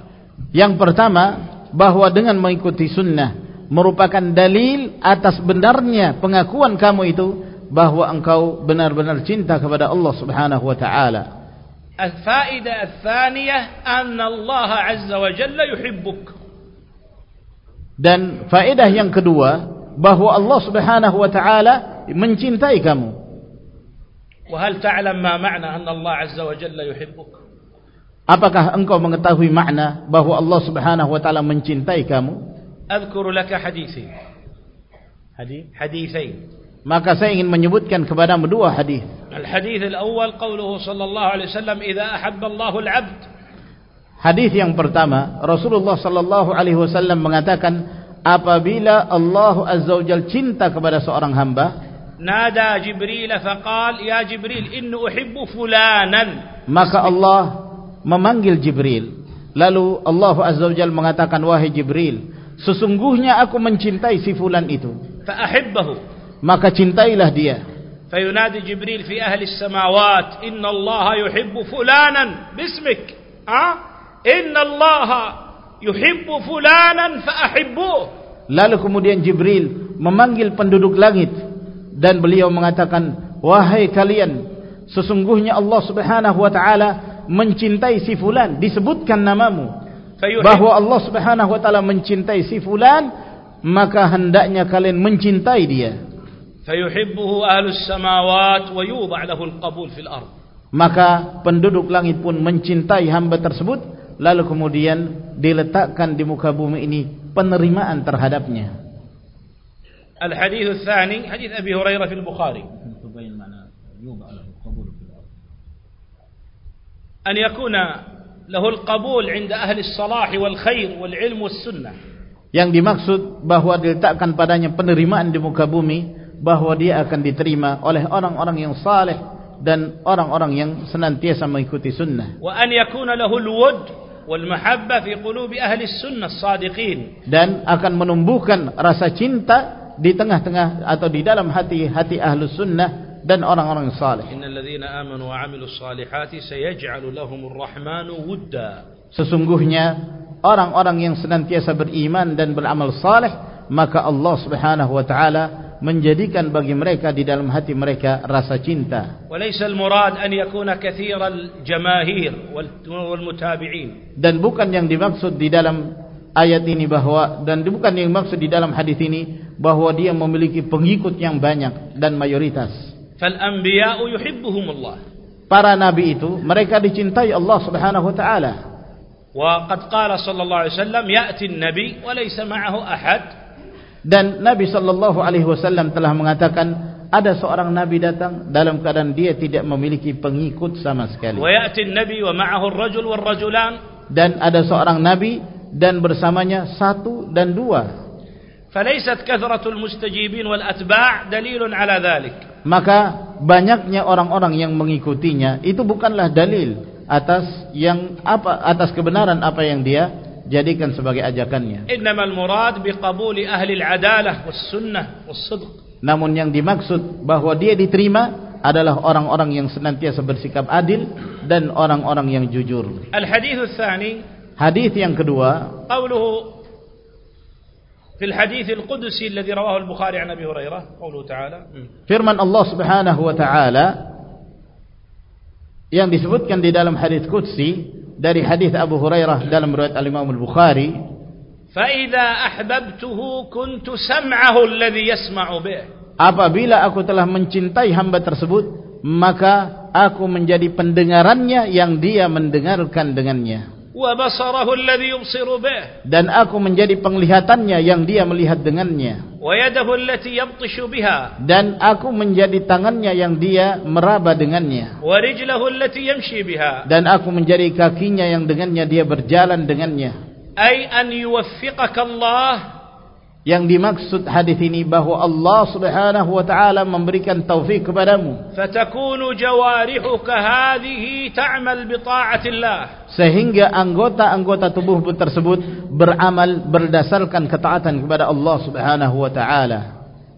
yang pertama bahwa dengan mengikuti sunnah merupakan dalil atas benarnya pengakuan kamu itu bahwa engkau benar-benar cinta kepada Allah Subhanahu wa taala. الفائدة الثانية أن الله عز وجل يحبك. Dan faedah yang kedua bahwa Allah Subhanahu wa taala mencintai kamu. وهل تعلم ما معنى أن Azza wa Jalla يحبك؟ Apakah engkau mengetahui makna bahwa Allah subhanahu wa ta'ala mencintai kamu? أذكر لك Hadis? حديثي maka saya ingin menyebutkan kepada dua hadith الحديث الأول قوله صلى الله عليه وسلم إذا أحب الله العبد. Hadis yang pertama Rasulullah sallallahu alaihi wasallam mengatakan apabila Allah azza wa Jalla cinta kepada seorang hamba Nada Jibril faqal ya Jibril inni uhibbu fulanan. Maka Allah memanggil Jibril. Lalu Allah Azza wa Jalla mengatakan wahai Jibril, sesungguhnya aku mencintai si fulan itu. Fa. Maka cintailah dia. Fayunadi Jibril fi ahli as-samawat, inna Allah yuhibbu fulanan bismik. Ha? Inna Allah yuhibbu fulanan fa. Lalu kemudian Jibril memanggil penduduk langit dan beliau mengatakan wahai kalian sesungguhnya Allah Subhanahu wa taala mencintai si fulan disebutkan namamu. Bahwa Allah Subhanahu wa taala mencintai si fulan maka hendaknya kalian mencintai dia. Fayuhibbuhu ahlus samawat wa yudha lahu alqabul fil ard. Maka penduduk langit pun mencintai hamba tersebut lalu kemudian diletakkan di muka bumi ini penerimaan terhadapnya الحديث الثاني حديث أبي هريرة في البخاري أن يكون له القبول عند أهل الصلاح والخير والعلم والسنة yang dimaksud bahwa diletakkan padanya penerimaan di muka bumi bahwa dia akan diterima oleh orang-orang yang saleh dan orang-orang yang senantiasa mengikuti sunnah wa an yakuna lahu alwud wal mahabba fi qulubi ahli sunnah sadiqin dan akan menumbuhkan rasa cinta di tengah-tengah atau di dalam hati-hati ahli sunnah dan orang-orang saleh. Innal ladzina amanu wa 'amilus salihati sayaj'alu lahumur rahmanu wudda. Sesungguhnya orang-orang yang senantiasa beriman dan beramal saleh, maka Allah Subhanahu wa taala menjadikan bagi mereka di dalam hati mereka rasa cinta. Walaysa al-murad an yakuna katsiral jamaahir wal mutabi'in. Dan bukan yang dimaksud di dalam ayat ini bahwa dan bukan yang maksud di dalam hadis ini bahwa dia memiliki pengikut yang banyak dan mayoritas. Fal anbiya'u yuhibbuhum Allah. Para nabi itu mereka dicintai Allah Subhanahu wa taala. Wa qad qala sallallahu alaihi wasallam ya'ti an-nabi wa laysa ma'ahu ahad. Dan Nabi sallallahu alaihi wasallam telah mengatakan ada seorang nabi datang dalam keadaan dia tidak memiliki pengikut sama sekali. Wa ya'ti an-nabi wa ma'ahu ar-rajul war-rajulan. Dan ada seorang nabi dan bersamanya satu dan dua. فليست كثرة المستجيبين والأتباع دليل على ذلك maka banyaknya orang-orang yang mengikutinya itu bukanlah dalil atas yang apa atas kebenaran apa yang dia jadikan sebagai ajakannya innamal murad biqabuli ahli al-adalah was-sunnah was-sidq namun yang dimaksud bahwa dia diterima adalah orang-orang yang senantiasa bersikap adil dan orang-orang yang jujur al-hadits tsani Hadis yang kedua, qauluhu fil hadis al-qudsi alladhi rawahu al-Bukhari 'an Abi Hurairah, qauluhu ta'ala. Hmm. Firman Allah Subhanahu wa ta'ala yang disebutkan di dalam hadis qudsi dari hadis Abu Hurairah dalam riwayat al-Imam al-Bukhari, fa idza ahbabtuhu kuntu sam'ahu alladhi yasma'u bih. Apabila aku telah mencintai hamba tersebut, maka aku menjadi pendengarannya yang dia mendengarkan dengannya dan aku menjadi penglihatannya yang dia melihat dengannya. dan aku menjadi tangannya yang dia meraba dengannya. dan aku menjadi kakinya yang dengannya dia berjalan dengannya yang dimaksud hadis ini bahwa Allah Subhanahu wa taala memberikan taufik kepadamu. Fatakunu jawarihuka hadhihi ta'mal bi ta'atillah. Sehingga anggota-anggota tubuh tersebut beramal berdasarkan ketaatan kepada Allah Subhanahu wa taala.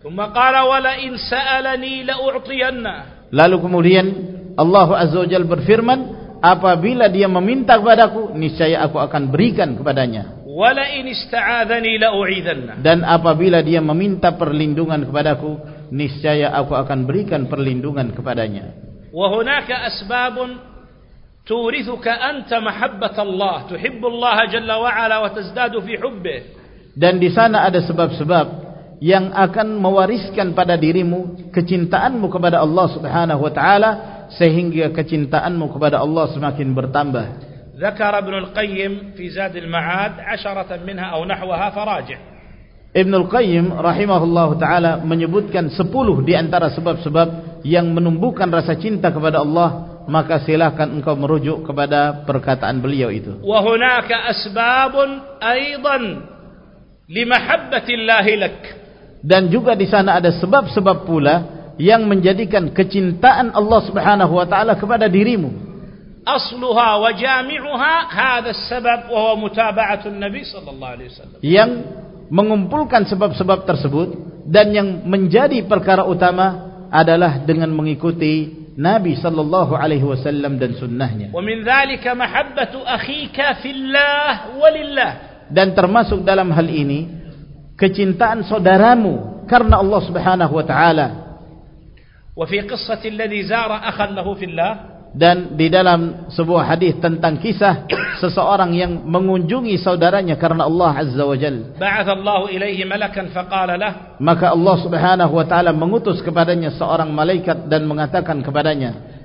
Thumma qala wala in sa'alani la u'tiyanna. Lalu kemudian Allah Azza wa Jalla berfirman apabila dia meminta kepadaku niscaya aku akan berikan kepadanya wala in ista'adzani la dan apabila dia meminta perlindungan kepadaku niscaya aku akan berikan perlindungan kepadanya. Wa hunaka asbabun turithuka anta mahabbat Allah tuhibbu Allah jalla wa ala wa tazdadu fi hubbih dan di sana ada sebab-sebab yang akan mewariskan pada dirimu kecintaanmu kepada Allah Subhanahu wa taala sehingga kecintaanmu kepada Allah semakin bertambah ذكر ابن القيم في زاد المعاد عشرة منها أو نحوها فراجع Ibn al-Qayyim rahimahullah ta'ala menyebutkan sepuluh di antara sebab-sebab yang menumbuhkan rasa cinta kepada Allah maka silakan engkau merujuk kepada perkataan beliau itu وهناك أسباب أيضا لمحبة الله لك dan juga di sana ada sebab-sebab pula yang menjadikan kecintaan Allah subhanahu wa ta'ala kepada dirimu أصلها وجامعها هذا السبب وهو متابعة النبي صلى الله عليه وسلم. yang mengumpulkan sebab-sebab tersebut dan yang menjadi perkara utama adalah dengan mengikuti Nabi sallallahu alaihi wasallam dan sunnahnya. ومن ذلك محبة أخيك في الله ولله. dan termasuk dalam hal ini kecintaan saudaramu karena Allah subhanahu wa taala. وفي قصة الذي زار أخا له في الله dan di dalam sebuah hadis tentang kisah seseorang yang mengunjungi saudaranya karena Allah Azza wa Jal. Ba'athallahu ilaihi malakan faqala lah. Maka Allah Subhanahu wa taala mengutus kepadanya seorang malaikat dan mengatakan kepadanya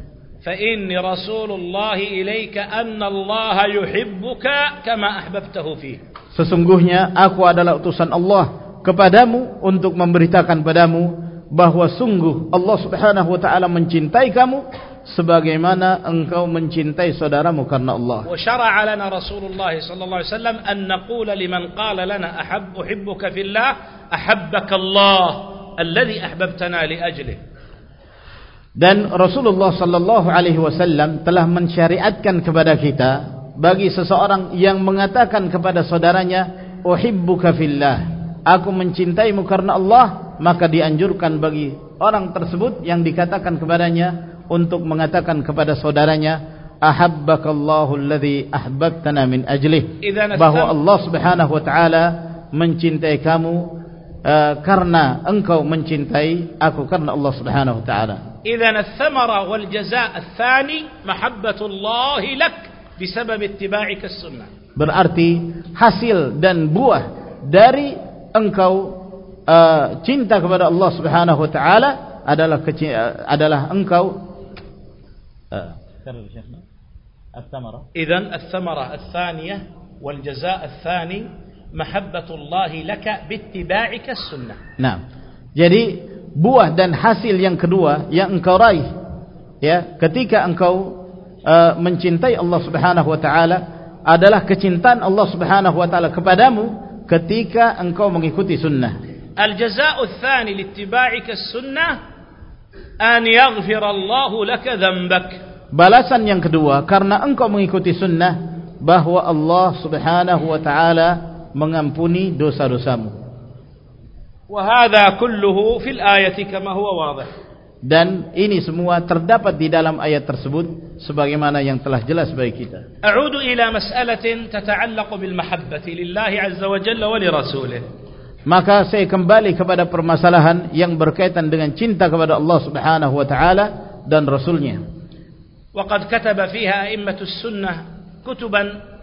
fa inni rasulullah ilaika anna Allah yuhibbuka kama ahbabtahu fi sesungguhnya aku adalah utusan Allah kepadamu untuk memberitakan padamu bahwa sungguh Allah Subhanahu wa taala mencintai kamu sebagaimana engkau mencintai saudaramu karena Allah. Wa syara'a lana Rasulullah sallallahu alaihi wasallam an naqula liman qala lana ahab uhibbuka fillah ahabbaka Allah alladhi ahbabtana li ajlihi. Dan Rasulullah sallallahu alaihi wasallam telah mensyariatkan kepada kita bagi seseorang yang mengatakan kepada saudaranya uhibbuka fillah aku mencintaimu karena Allah maka dianjurkan bagi orang tersebut yang dikatakan kepadanya untuk mengatakan kepada saudaranya ahabbakallahu alladhi ahbabtana min ajlih. Bahwa Allah Subhanahu wa taala mencintai kamu uh, karena engkau mencintai aku karena Allah Subhanahu wa taala. Idzan ath-thamara wal jazaa ath-thani mahabbatullah lak bisabab ittiba'ika as-sunnah. Berarti hasil dan buah dari engkau uh, cinta kepada Allah Subhanahu wa taala adalah adalah engkau كرر شيخنا الثمرة إذن الثمرة الثانية والجزاء الثاني محبة الله لك باتباعك السنة نعم jadi buah dan hasil yang kedua yang engkau raih ya ketika engkau uh, mencintai Allah Subhanahu wa taala adalah kecintaan Allah Subhanahu wa taala kepadamu ketika engkau mengikuti sunnah al-jazaa'u ats-tsani liittiba'ika as-sunnah an yaghfir Allah laka dhanbak. Balasan yang kedua karena engkau mengikuti sunnah bahwa Allah Subhanahu wa taala mengampuni dosa-dosamu. Wa hadha kulluhu fil ayati kama huwa wadih. Dan ini semua terdapat di dalam ayat tersebut sebagaimana yang telah jelas bagi kita. A'udu ila mas'alatin tata'allaqu bil mahabbati lillahi azza wa jalla wa li rasulih maka saya kembali kepada permasalahan yang berkaitan dengan cinta kepada Allah Subhanahu wa taala dan rasulnya. Wa qad kataba fiha a'immatus sunnah kutuban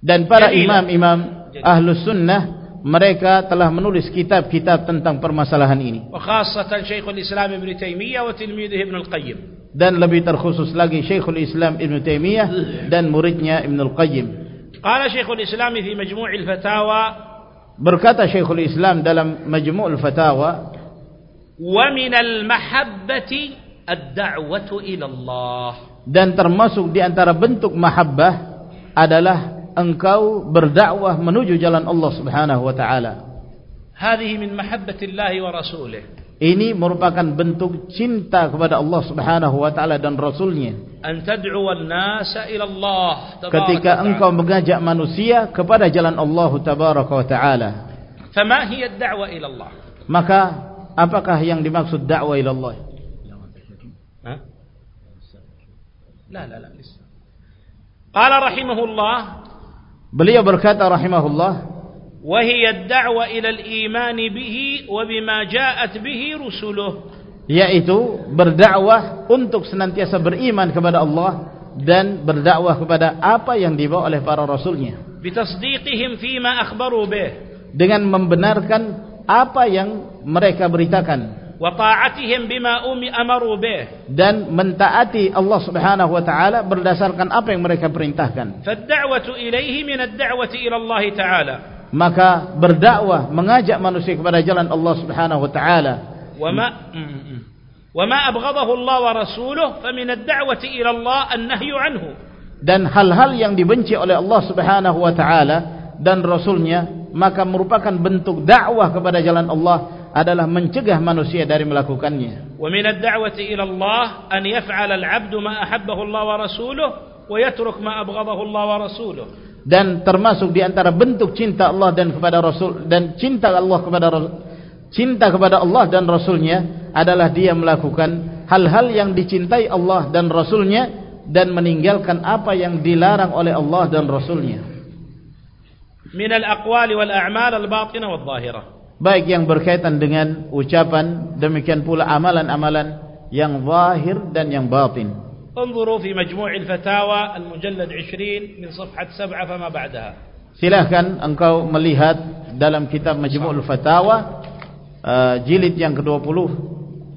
dan para imam-imam ahlu sunnah mereka telah menulis kitab-kitab tentang permasalahan ini. Wa khassatan Syekhul Islam Ibnu Taimiyah wa tilmidhi Ibnu Al-Qayyim. Dan lebih terkhusus lagi Syekhul Islam Ibnu Taimiyah dan muridnya Ibnu Al-Qayyim. Qala Syekhul Islam fi majmu' al-fatawa berkata Syekhul Islam dalam Majmu'ul Fatawa wa minal mahabbati ad-da'watu ila Allah dan termasuk di antara bentuk mahabbah adalah engkau berdakwah menuju jalan Allah Subhanahu wa taala. Hadhihi min mahabbati Allah wa rasulih. Ini merupakan bentuk cinta kepada Allah Subhanahu wa taala dan rasulnya. Ketika engkau mengajak manusia kepada jalan Allah tabaraka wa taala. Maka apakah yang dimaksud dakwah ila Allah? Ha? Qala rahimahullah. Beliau berkata rahimahullah. وهي الدعوة إلى الإيمان به وبما جاءت به رسله yaitu berdakwah untuk senantiasa beriman kepada Allah dan berdakwah kepada apa yang dibawa oleh para rasulnya بتصديقهم فيما أخبروا به dengan membenarkan apa yang mereka beritakan وطاعتهم بما أمروا به dan mentaati Allah Subhanahu wa taala berdasarkan apa yang mereka perintahkan فالدعوة إليه من الدعوة إلى الله تعالى maka berdakwah mengajak manusia kepada jalan Allah Subhanahu wa taala. Wama hmm. mm, mm. wama abghadahu Allah wa rasuluhu fa min ad-da'wati ila Allah an-nahyu anhu. Dan hal-hal yang dibenci oleh Allah Subhanahu wa taala dan rasulnya maka merupakan bentuk dakwah kepada jalan Allah adalah mencegah manusia dari melakukannya. Wa min ad-da'wati ila Allah an yaf'ala al-'abdu ma ahabbahu Allah wa rasuluhu wa yatruk ma abghadahu Allah wa rasuluhu dan termasuk di antara bentuk cinta Allah dan kepada Rasul dan cinta Allah kepada cinta kepada Allah dan Rasulnya adalah dia melakukan hal-hal yang dicintai Allah dan Rasulnya dan meninggalkan apa yang dilarang oleh Allah dan Rasulnya. Min al-aqwal wal-a'mal al-batinah wal-zahirah. Baik yang berkaitan dengan ucapan demikian pula amalan-amalan yang zahir dan yang batin. انظروا في مجموع الفتاوى المجلد 20 من صفحة 7 فما بعدها silahkan engkau melihat dalam kitab Majmu'ul Fatawa uh, jilid yang ke-20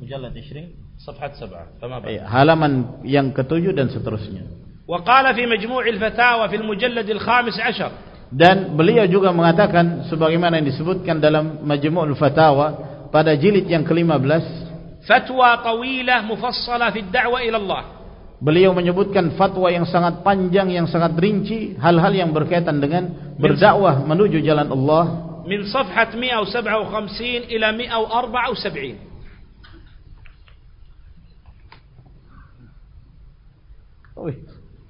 مجلد 20 صفحة 7 فما eh, بعدها halaman yang ke-7 dan seterusnya وقال في مجموع الفتاوى في المجلد الخامس عشر dan beliau juga mengatakan sebagaimana yang disebutkan dalam Majmu'ul Fatawa pada jilid yang ke-15 فتوى طويلة مفصلة في الدعوة إلى الله Beliau menyebutkan fatwa yang sangat panjang yang sangat rinci hal-hal yang berkaitan dengan berdakwah menuju jalan Allah من صفحة 157 إلى 174 Ui,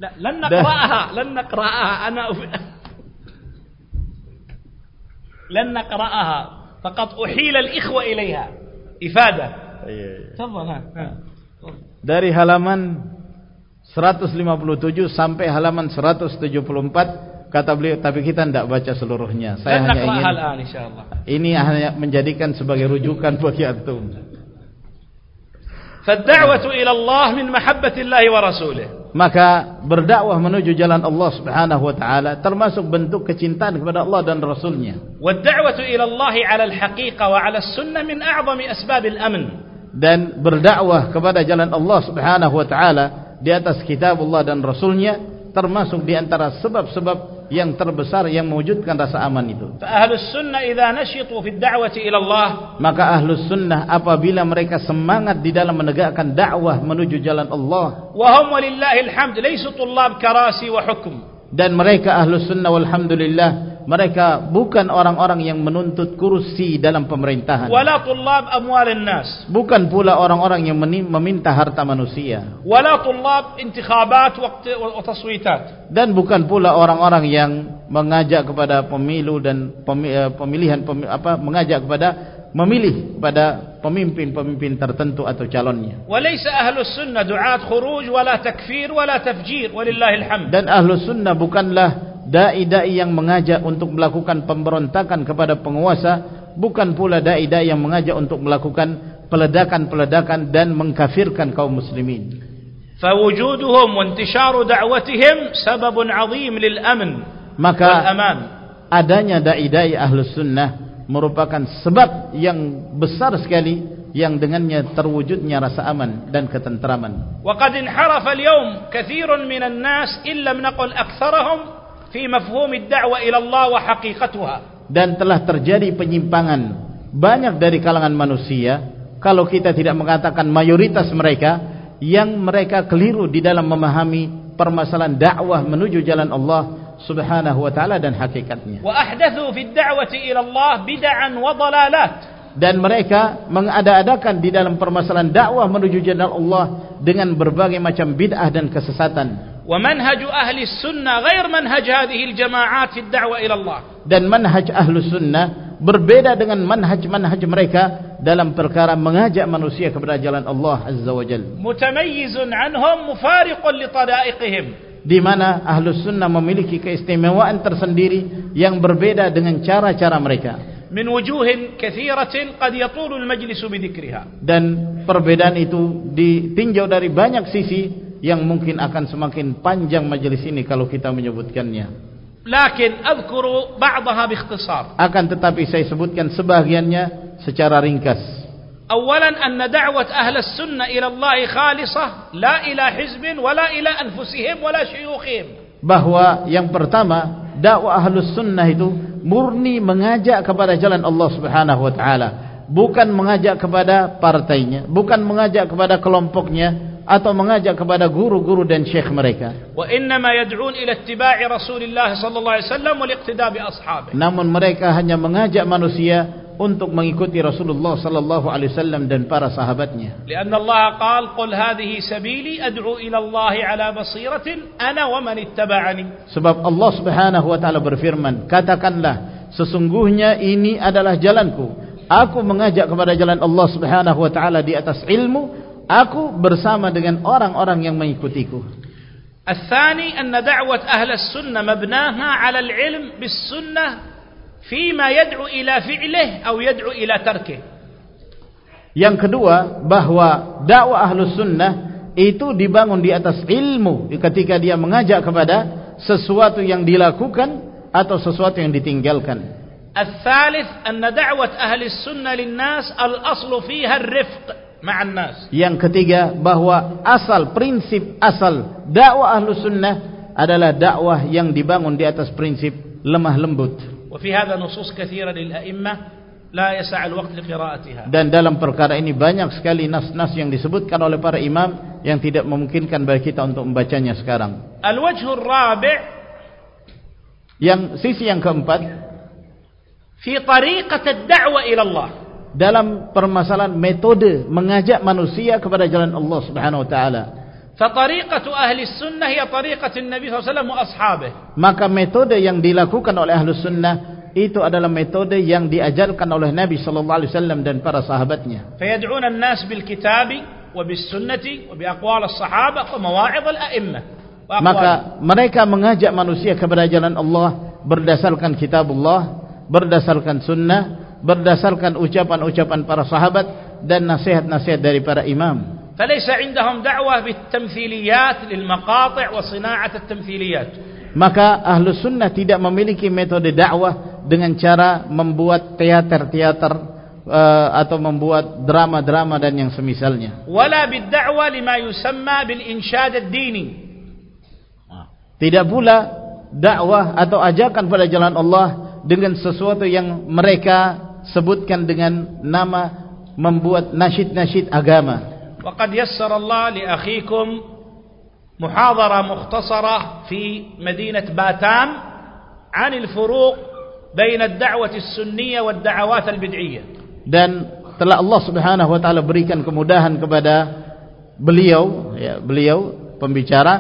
لا لن نقرأها لن نقرأها أنا أف... لن نقرأها فقط أحيل الإخوة إليها إفادة تفضل ها ها. dari halaman 157 sampai halaman 174 kata beliau tapi kita tidak baca seluruhnya. Saya Dan hanya ingin ah, halan, ini hanya menjadikan sebagai rujukan bagi antum. فالدعوه الى الله من محبه wa rasulih. maka berdakwah menuju jalan Allah Subhanahu wa taala termasuk bentuk kecintaan kepada Allah dan rasulnya. والدعوه الى wa 'ala as-sunnah min a'zami asbab al-amn. dan berdakwah kepada jalan Allah Subhanahu wa taala di atas kitab Allah dan Rasulnya termasuk di antara sebab-sebab yang terbesar yang mewujudkan rasa aman itu. Ahlus sunnah idza nashitu fi ad-da'wati ila Allah, maka ahlus sunnah apabila mereka semangat di dalam menegakkan dakwah menuju jalan Allah. Wa hum walillahil hamd, laysu tullab karasi wa hukm. Dan mereka ahlus sunnah walhamdulillah mereka bukan orang-orang yang menuntut kursi dalam pemerintahan wala tullab nas bukan pula orang-orang yang meminta harta manusia wala tullab intikhabat wa taswitat dan bukan pula orang-orang yang mengajak kepada pemilu dan eh, pemilihan apa mengajak kepada memilih pada pemimpin-pemimpin tertentu atau calonnya. Walaysa ahlus sunnah du'at khuruj wala takfir wala tafjir walillahil hamd. Dan ahlus sunnah bukanlah dai-dai yang mengajak untuk melakukan pemberontakan kepada penguasa bukan pula dai-dai yang mengajak untuk melakukan peledakan-peledakan dan mengkafirkan kaum muslimin فوجودهم وانتشار دعوتهم سبب عظيم للأمن maka والأمان adanya dai-dai ahlus sunnah merupakan sebab yang besar sekali yang dengannya terwujudnya rasa aman dan ketentraman. Wa qad inharafa al-yawm kathirun minan nas illa naqul aktharahum fi mafhum ad-da'wa ila Allah wa haqiqatuha. Dan telah terjadi penyimpangan banyak dari kalangan manusia kalau kita tidak mengatakan mayoritas mereka yang mereka keliru di dalam memahami permasalahan dakwah menuju jalan Allah subhanahu wa ta'ala dan hakikatnya. Wa ahdathu fi da'wati ila Allah bid'an wa dalalat dan mereka mengada-adakan di dalam permasalahan dakwah menuju jalan Allah dengan berbagai macam bid'ah dan kesesatan manhaj ahli sunnah ghair manhaj hadhihi al-jama'at fi ad-da'wa ila Allah. Dan manhaj ahli sunnah berbeda dengan manhaj-manhaj mereka dalam perkara mengajak manusia kepada jalan Allah azza wa mutamayyizun anhum mufariqun li tada'iqihim. Di mana ahlus sunnah memiliki keistimewaan tersendiri yang berbeda dengan cara-cara mereka. Min wujuhin kathiratin qad yatulu al-majlis bidhikriha dan perbedaan itu ditinjau dari banyak sisi yang mungkin akan semakin panjang majlis ini kalau kita menyebutkannya. Lakin azkuru ba'daha bi ikhtisar. Akan tetapi saya sebutkan sebagiannya secara ringkas. Awalan anna da'wat ahli sunnah ila Allah khalisah, la ila hizbin wala ila anfusihim wala syuyukhihim. Bahwa yang pertama, dakwah ahlus sunnah itu murni mengajak kepada jalan Allah Subhanahu wa taala, bukan mengajak kepada partainya, bukan mengajak kepada kelompoknya, atau mengajak kepada guru-guru dan syekh mereka wa inma yad'un ila ittiba'i Rasulillah sallallahu alaihi wasallam wal iqtida' bi ashabihi namun mereka hanya mengajak manusia untuk mengikuti Rasulullah sallallahu alaihi wasallam dan para sahabatnya. Karena Allah qaal qul hadhihi sabili ad'u ila Allah ala basiratin ana wa man ittaba'ani. Sebab Allah Subhanahu wa taala berfirman, katakanlah sesungguhnya ini adalah jalanku. Aku mengajak kepada jalan Allah Subhanahu wa taala di atas ilmu, aku bersama dengan orang-orang yang mengikutiku. الثاني أن دعوة أهل السنة مبناها على العلم بالسنة فيما يدعو إلى فعله أو يدعو إلى تركه Yang kedua bahwa dakwah ahlus sunnah itu dibangun di atas ilmu ketika dia mengajak kepada sesuatu yang dilakukan atau sesuatu yang ditinggalkan. الثالث أن دعوة أهل السنة للناس الأصل فيها الرفق مع الناس. Yang ketiga bahwa asal prinsip asal dakwah ahlus sunnah adalah dakwah yang dibangun di atas prinsip lemah lembut. وفي هذا نصوص كثيرة للأئمة لا يسع الوقت لقراءتها dan dalam perkara ini banyak sekali nas-nas yang disebutkan oleh para imam yang tidak memungkinkan bagi kita untuk membacanya sekarang الوجه الرابع yang sisi yang keempat في طريقة الدعوة إلى الله dalam permasalahan metode mengajak manusia kepada jalan Allah Subhanahu wa taala. Fatariqatu ahli sunnah ya tariqatu nabi sallallahu alaihi wasallam wa ashabih. Maka metode yang dilakukan oleh ahli sunnah itu adalah metode yang diajarkan oleh Nabi sallallahu alaihi wasallam dan para sahabatnya. Fayad'una an-nas bil kitabi wa bis sunnati wa bi aqwal as-sahabah wa mawa'idh al-a'immah. Maka mereka mengajak manusia kepada jalan Allah berdasarkan kitabullah, berdasarkan sunnah berdasarkan ucapan-ucapan para sahabat dan nasihat-nasihat dari para imam فليس عندهم دعوة بالتمثيليات للمقاطع وصناعة التمثيليات maka ahlu sunnah tidak memiliki metode dakwah dengan cara membuat teater-teater uh, atau membuat drama-drama dan yang semisalnya wala bidda'wa lima yusamma bil inshad ad-dini tidak pula dakwah atau ajakan pada jalan Allah dengan sesuatu yang mereka sebutkan dengan nama membuat nasyid-nasyid agama وقد يسر الله لأخيكم محاضرة مختصرة في مدينة باتام عن الفروق بين الدعوة السنية والدعوات البدعية dan telah Allah Subhanahu wa taala berikan kemudahan kepada beliau ya beliau pembicara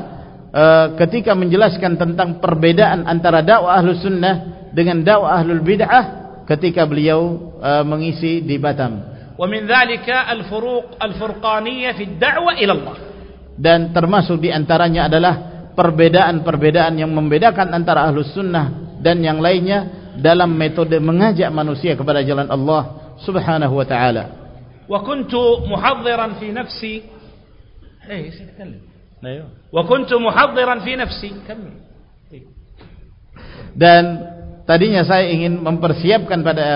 uh, ketika menjelaskan tentang perbedaan antara dakwah ahlus sunnah dengan dakwah ahlul bid'ah ketika beliau uh, mengisi di Batam ومن ذلك الفروق الفرقانية في الدعوة إلى الله dan termasuk di antaranya adalah perbedaan-perbedaan yang membedakan antara ahlus sunnah dan yang lainnya dalam metode mengajak manusia kepada jalan Allah subhanahu wa ta'ala وكنت محضرا في نفسي وكنت محضرا في نفسي dan tadinya saya ingin mempersiapkan pada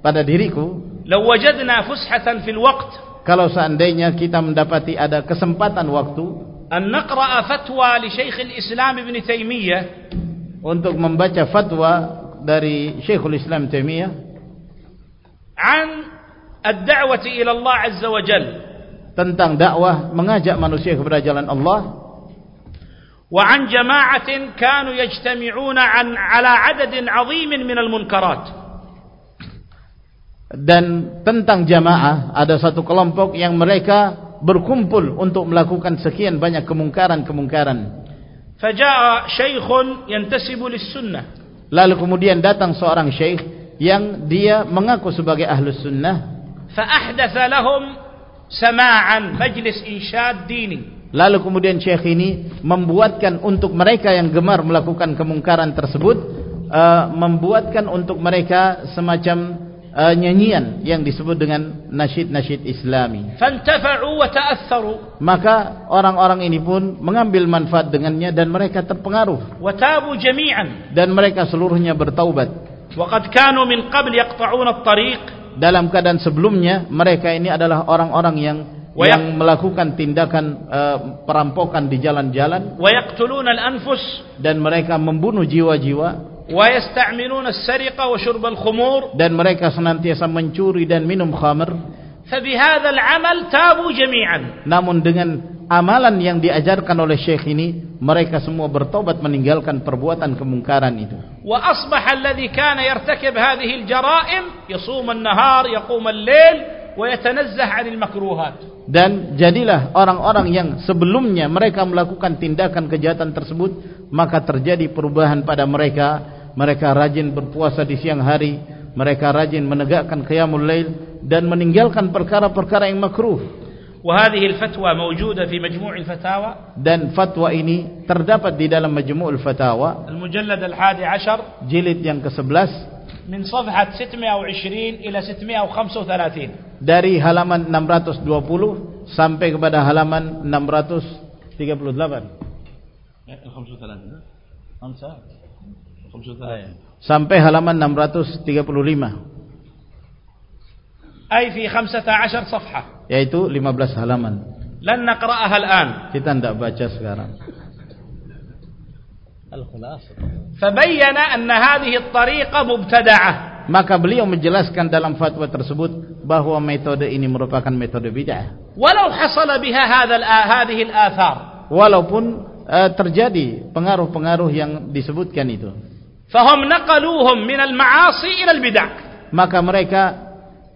pada diriku law wajadna fushatan fil waqt. kalau seandainya kita mendapati ada kesempatan waktu an naqra fatwa li syekh al-islam ibn taimiyah untuk membaca fatwa dari syekhul islam taimiyah an ad-da'wah ila Allah azza wa jalla tentang dakwah mengajak manusia kepada jalan Allah. وعن جماعة كانوا يجتمعون عن على عدد عظيم من المنكرات dan tentang jamaah ada satu kelompok yang mereka berkumpul untuk melakukan sekian banyak kemungkaran-kemungkaran فجاء شيخ ينتسب للسنة lalu kemudian datang seorang syekh yang dia mengaku sebagai ahlus sunnah فأحدث لهم سماعا مجلس إنشاد ديني Lalu kemudian Syekh ini membuatkan untuk mereka yang gemar melakukan kemungkaran tersebut uh, membuatkan untuk mereka semacam uh, nyanyian yang disebut dengan nasyid-nasyid Islami. Fantafa'u wa ta'assaru. Maka orang-orang ini pun mengambil manfaat dengannya dan mereka terpengaruh. Wa tabu jami'an. Dan mereka seluruhnya bertaubat. Wa qad kanu min qabl yaqta'una at-tariq. Dalam keadaan sebelumnya mereka ini adalah orang-orang yang yang melakukan tindakan uh, perampokan di jalan-jalan dan mereka membunuh jiwa-jiwa dan mereka senantiasa mencuri dan minum khamr. namun dengan amalan yang diajarkan oleh syekh ini mereka semua bertobat meninggalkan perbuatan kemungkaran itu. Dan mereka yasum an-nahar yaqum al-lail dan jadilah orang-orang yang sebelumnya mereka melakukan tindakan kejahatan tersebut maka terjadi perubahan pada mereka mereka rajin berpuasa di siang hari mereka rajin menegakkan qiyamul lail dan meninggalkan perkara-perkara yang makruh وهذه الفتوى موجودة في مجموع الفتاوى dan fatwa ini terdapat di dalam Majmu'ul Fatawa المجلد الحادي عشر jilid yang ke-11 من صفحة 620 إلى 635 dari halaman 620 sampai kepada halaman 638 sampai halaman 635 أي في 15 صفحة yaitu 15 halaman لن نقرأها الآن kita tidak baca sekarang فبين أن هذه الطريقة مبتدعة maka beliau menjelaskan dalam fatwa tersebut bahwa metode ini merupakan metode bid'ah ولو حصل بها هذا الآ- هذه الآثار walaupun uh, terjadi pengaruh-pengaruh yang disebutkan itu فهم نقلوهم من المعاصي إلى البدع maka mereka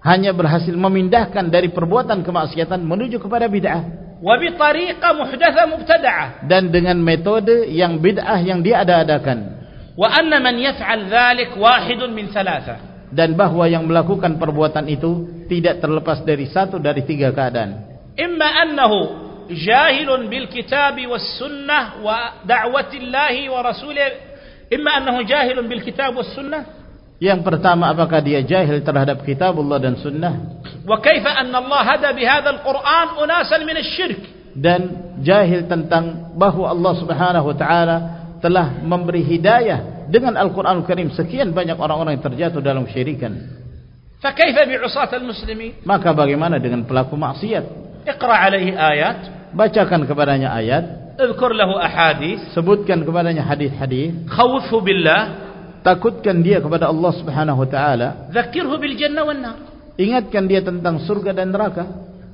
hanya berhasil memindahkan dari perbuatan kemaksiatan menuju kepada bid'ah وبطريقة محدثة مبتدعة dan dengan metode yang bid'ah yang diada-adakan وأن من يفعل ذلك واحد من ثلاثة dan bahwa yang melakukan perbuatan itu tidak terlepas dari satu dari tiga keadaan إما أنه جاهل بالكتاب والسنة ودعوة الله ورسوله إما أنه جاهل بالكتاب والسنة yang pertama apakah dia jahil terhadap kitabullah dan sunnah وكيف أن الله هدى بهذا القرآن أناسا من الشرك dan jahil tentang bahwa Allah Subhanahu wa taala telah memberi hidayah dengan Al-Qur'an Al Karim sekian banyak orang-orang yang terjatuh dalam syirikan فكيف بعصاة المسلمين maka bagaimana dengan pelaku maksiat اقرأ عليه آيات bacakan kepadanya ayat اذكر له أحاديث sebutkan kepadanya hadis-hadis خوفه بالله takutkan dia kepada Allah Subhanahu wa taala ذكره بالجنة والنار ingatkan dia tentang surga dan neraka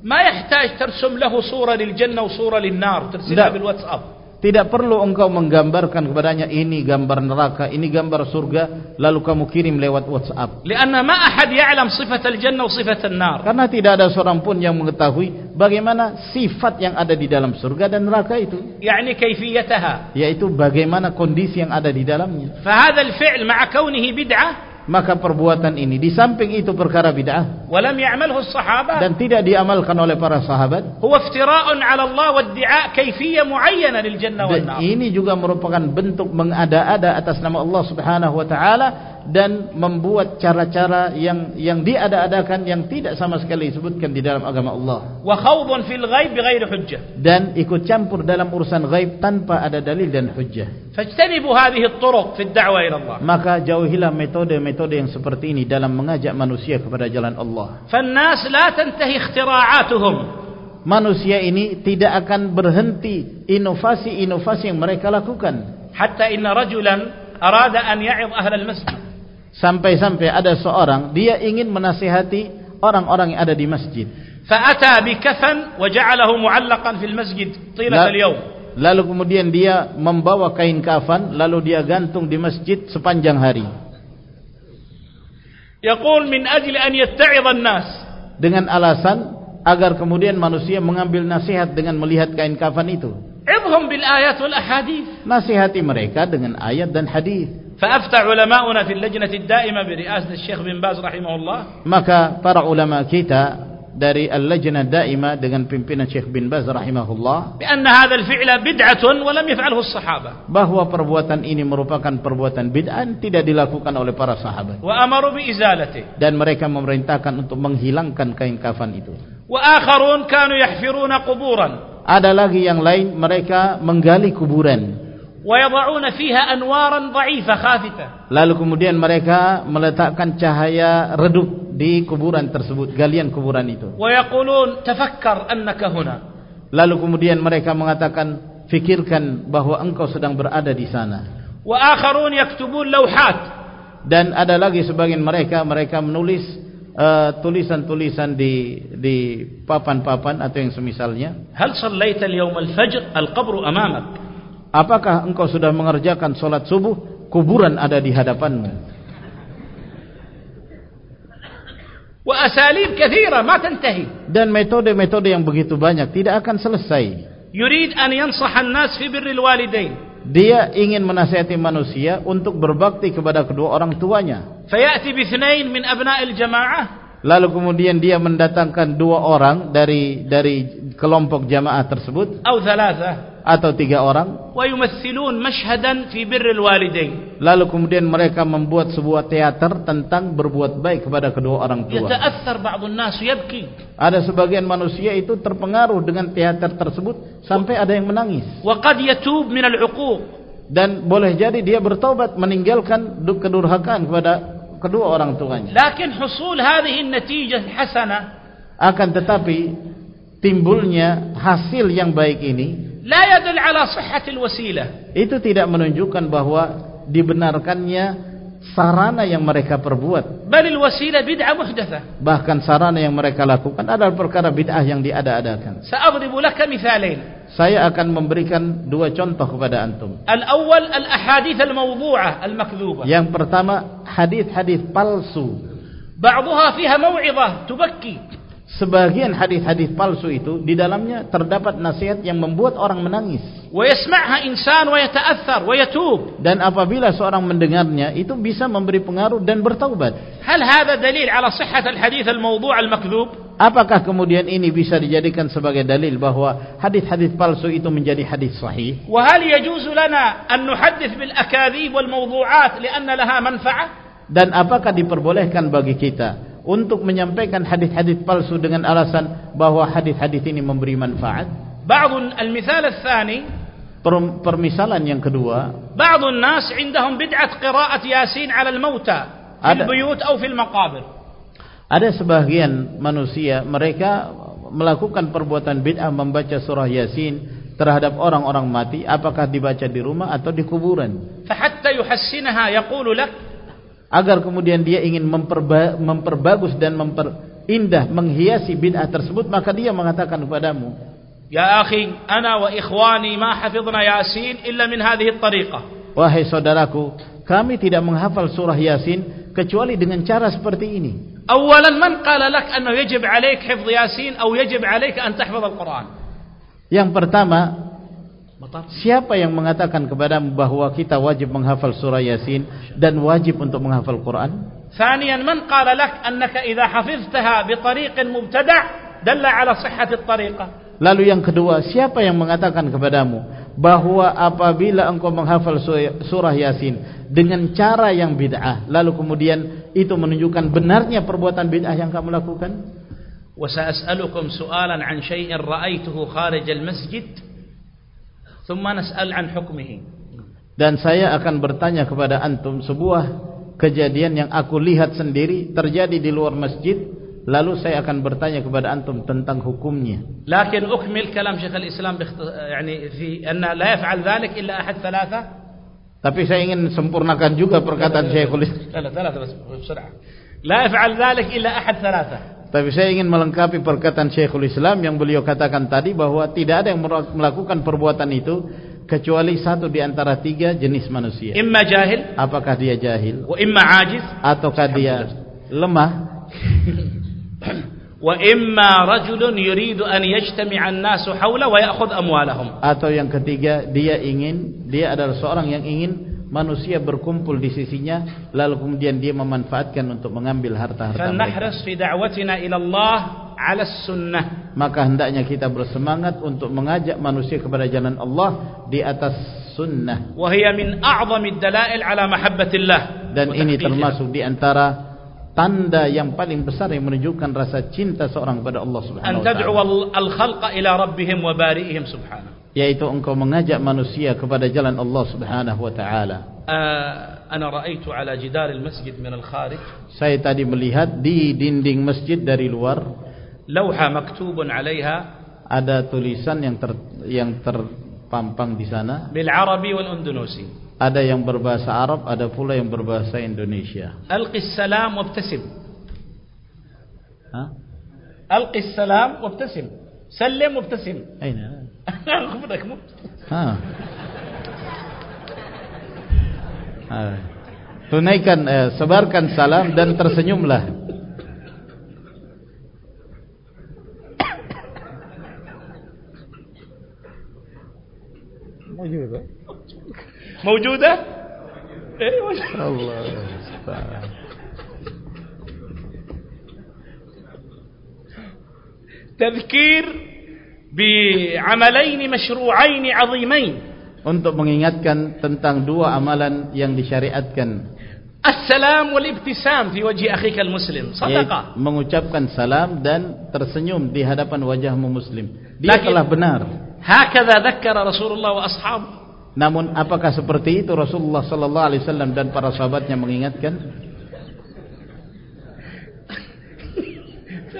ما يحتاج ترسم له صورة للجنة وصورة للنار ترسلها لا. بالواتساب tidak perlu engkau menggambarkan kepadanya ini gambar neraka, ini gambar surga, lalu kamu kirim lewat WhatsApp. Karena ma ahad ya'lam sifat al-jannah wa sifat an-nar. Karena tidak ada seorang pun yang mengetahui bagaimana sifat yang ada di dalam surga dan neraka itu. Ya'ni kayfiyataha. Yaitu bagaimana kondisi yang ada di dalamnya. Fa hadzal fi'l ma'a kaunihi bid'ah maka perbuatan ini di samping itu perkara bid'ah. Walam ya'malhu as-sahabah dan tidak diamalkan oleh para sahabat. Huwa iftira'un 'ala Allah wa ad'a' kayfiyyah mu'ayyanah lil jannah wan nar ini juga merupakan bentuk mengada-ada atas nama Allah Subhanahu wa taala dan membuat cara-cara yang yang diada-adakan yang tidak sama sekali disebutkan di dalam agama Allah. Wa khawdun fil ghaib bighairi hujjah. Dan ikut campur dalam urusan ghaib tanpa ada dalil dan hujjah. Fajtanibu hadhihi at-turuq fi ad-da'wa ila Allah. Maka jauhilah metode-metode yang seperti ini dalam mengajak manusia kepada jalan Allah. Fan-nas la tantahi ikhtira'atuhum. Manusia ini tidak akan berhenti inovasi-inovasi yang mereka lakukan. Hatta inna rajulan arada an ya'id ahla al-masjid sampai-sampai ada seorang dia ingin menasihati orang-orang yang ada di masjid. Fa'ata bi kafan wa ja'alahu mu'allaqan fil masjid tilat al-yawm. Lalu kemudian dia membawa kain kafan lalu dia gantung di masjid sepanjang hari. Yaqul min ajli an yatta'idh an-nas dengan alasan agar kemudian manusia mengambil nasihat dengan melihat kain kafan itu. Idhum bil ayat wal ahadith. Nasihati mereka dengan ayat dan hadis. فأفتى علماؤنا في اللجنة الدائمة برئاسة الشيخ بن باز رحمه الله maka para ulama kita dari al-lajnah daimah dengan pimpinan Syekh bin Baz rahimahullah بأن هذا الفعل بدعة ولم يفعله الصحابة bahwa perbuatan ini merupakan perbuatan bid'ah tidak dilakukan oleh para sahabat وأمروا بإزالته dan mereka memerintahkan untuk menghilangkan kain kafan itu وآخرون كانوا يحفرون قبورا ada lagi yang lain mereka menggali kuburan ويضعون فيها أنوارا ضعيفة خافتة lalu kemudian mereka meletakkan cahaya redup di kuburan tersebut galian kuburan itu ويقولون تفكر أنك هنا lalu kemudian mereka mengatakan fikirkan bahwa engkau sedang berada di sana وآخرون يكتبون لوحات dan ada lagi sebagian mereka mereka menulis uh, tulisan-tulisan uh, di di papan-papan atau yang semisalnya هل صليت اليوم الفجر القبر أمامك Apakah engkau sudah mengerjakan solat subuh? Kuburan ada di hadapanmu. Wa asalib kathira ma tantahi. Dan metode-metode yang begitu banyak tidak akan selesai. Dia ingin menasihati manusia untuk berbakti kepada kedua orang tuanya. Lalu kemudian dia mendatangkan dua orang dari dari kelompok jamaah tersebut atau tiga orang. ويمثلون mashhadan fi بر الوالدين. Lalu kemudian mereka membuat sebuah teater tentang berbuat baik kepada kedua orang tua. يتأثر بعض الناس يبكي. Ada sebagian manusia itu terpengaruh dengan teater tersebut sampai ada yang menangis. وقد min al-uquq Dan boleh jadi dia bertobat meninggalkan kedurhakaan kepada kedua orang tuanya. لكن حصول هذه النتيجة الحسنة akan tetapi timbulnya hasil yang baik ini la yadul ala sihhatil wasilah. itu tidak menunjukkan bahwa dibenarkannya sarana yang mereka perbuat. Balil wasilah bid'ah muhdatsah. bahkan sarana yang mereka lakukan adalah perkara bid'ah yang diada-adakan. Sa'adribu لك mithalain. saya akan memberikan dua contoh kepada antum. الأول الأحاديث al-makdzubah. yang pertama hadis-hadis palsu. Ba'dhuha fiha mau'izah tubakki sebagian hadis-hadis palsu itu di dalamnya terdapat nasihat yang membuat orang menangis. Wa yasma'ha insan wa yata'athar wa yatub. Dan apabila seorang mendengarnya itu bisa memberi pengaruh dan bertaubat. Hal hadza dalil ala sihhat al hadis al mawdu' al makdzub? Apakah kemudian ini bisa dijadikan sebagai dalil bahwa hadis-hadis palsu itu menjadi hadis sahih? Wa hal yajuzu lana an nuhaddits bil akadzib wal mawdu'at li laha manfa'ah? Dan apakah diperbolehkan bagi kita untuk menyampaikan hadis-hadis palsu dengan alasan bahwa hadis-hadis ini memberi manfaat. Ba'd al-mithal ats-tsani permisalan yang kedua, ba'd an-nas 'indahum bid'ah qira'at Yasin 'ala al-mauta fil buyut atau fil maqabir. Ada sebagian manusia mereka melakukan perbuatan bid'ah membaca surah Yasin terhadap orang-orang mati apakah dibaca di rumah atau di kuburan. Fa hatta yuhassinaha yaqulu lak agar kemudian dia ingin memperba memperbagus dan memperindah menghiasi bid'ah tersebut maka dia mengatakan kepadamu ya akhi ana wa ikhwani ma hafidna yasin illa min hadhihi at-tariqah wahai saudaraku kami tidak menghafal surah yasin kecuali dengan cara seperti ini. Awalan man qala lak annahu yajib alayk hifdh yasin atau yajib alayk an tahfaz al-quran. Yang pertama Siapa yang mengatakan kepadamu bahwa kita wajib menghafal surah Yasin dan wajib untuk menghafal Quran? Thaniyan man qala lak annaka idza hafiztaha bi tariqin mubtada' dalla ala sihhati at-tariqah. Lalu yang kedua, siapa yang mengatakan kepadamu bahwa apabila engkau menghafal surah Yasin dengan cara yang bid'ah lalu kemudian itu menunjukkan benarnya perbuatan bid'ah yang kamu lakukan وسأسألكم سؤالا عن شيء رأيته خارج المسجد ثم نسأل عن حكمه dan saya akan bertanya kepada antum sebuah kejadian yang aku lihat sendiri terjadi di luar masjid lalu saya akan bertanya kepada antum tentang hukumnya لكن أكمل كلام شيخ الإسلام يعني في أن لا يفعل ذلك إلا أحد ثلاثة tapi saya ingin sempurnakan juga perkataan Syekhul Islam لا لا ثلاثة بس بسرعة لا يفعل ذلك إلا أحد ثلاثة tapi saya ingin melengkapi perkataan Syekhul Islam yang beliau katakan tadi bahwa tidak ada yang melakukan perbuatan itu kecuali satu di antara tiga jenis manusia. Imma jahil, apakah dia jahil? Wa imma ajiz, ataukah dia lemah? Wa imma rajulun yuridu an yajtami'a an-nasu hawla wa ya'khudh amwalahum. Atau yang ketiga dia ingin dia adalah seorang yang ingin manusia berkumpul di sisinya lalu kemudian dia memanfaatkan untuk mengambil harta-harta mereka. fi da'watina ila Allah 'ala sunnah. Maka hendaknya kita bersemangat untuk mengajak manusia kepada jalan Allah di atas sunnah. Wa hiya min a'zami ad-dala'il 'ala mahabbatillah. Dan ini termasuk di antara tanda yang paling besar yang menunjukkan rasa cinta seorang kepada Allah Subhanahu wa taala. An tad'u al-khalqa ila rabbihim wa bari'ihim subhanahu yaitu engkau mengajak manusia kepada jalan Allah Subhanahu wa taala. Ana ra'aitu 'ala jidar al-masjid min al-kharij. Saya tadi melihat di dinding masjid dari luar lawha maktubun 'alayha ada tulisan yang ter, yang terpampang di sana bil Arabi wal Indonesia. Ada yang berbahasa Arab, ada pula yang berbahasa Indonesia. Alqi salam wabtasim. Ha? Alqi salam wabtasim. Sallim wabtasim. Aina? ha. ha. Tunaikan eh, sebarkan salam dan tersenyumlah. Mawjudah. Mawjudah? Eh, mawjudah. Allah. Subhanahu. تذكير bi'amalaini mashru'aini 'azimain. Untuk mengingatkan tentang dua amalan yang disyariatkan. Assalam wal ibtisam fi wajhi akhikal muslim. Sadaqa. mengucapkan salam dan tersenyum di hadapan wajahmu muslim. Dia Lakin, telah benar. Hakadha dzakara rasulullah wa ashab. Namun apakah seperti itu rasulullah sallallahu alaihi wasallam dan para sahabatnya mengingatkan?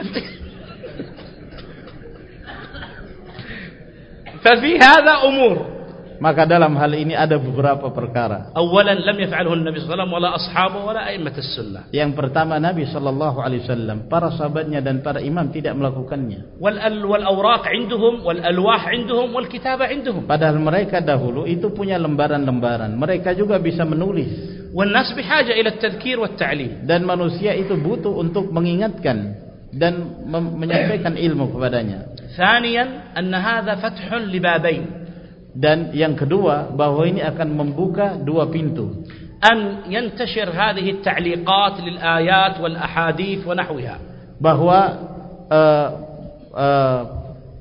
ففي هذا umur. maka dalam hal ini ada beberapa perkara. Awalan lam yaf'alhu Nabi sallallahu wala ashabu wala a'immatus sunnah. Yang pertama Nabi sallallahu alaihi wasallam, para sahabatnya dan para imam tidak melakukannya. Wal wal awraq 'indhum wal alwah 'indhum wal kitabah 'indhum. Padahal mereka dahulu itu punya lembaran-lembaran. Mereka juga bisa menulis. Wan nas bihaja ila at-tadhkir wat ta'lim. Dan manusia itu butuh untuk mengingatkan dan menyampaikan ilmu kepadanya. Thaniyan anna hadha fathun libabain. Dan yang kedua bahwa ini akan membuka dua pintu. An yantashir hadhihi at-ta'liqat lil ayat wal ahadith wa nahwiha. Bahwa uh, eh, uh, eh,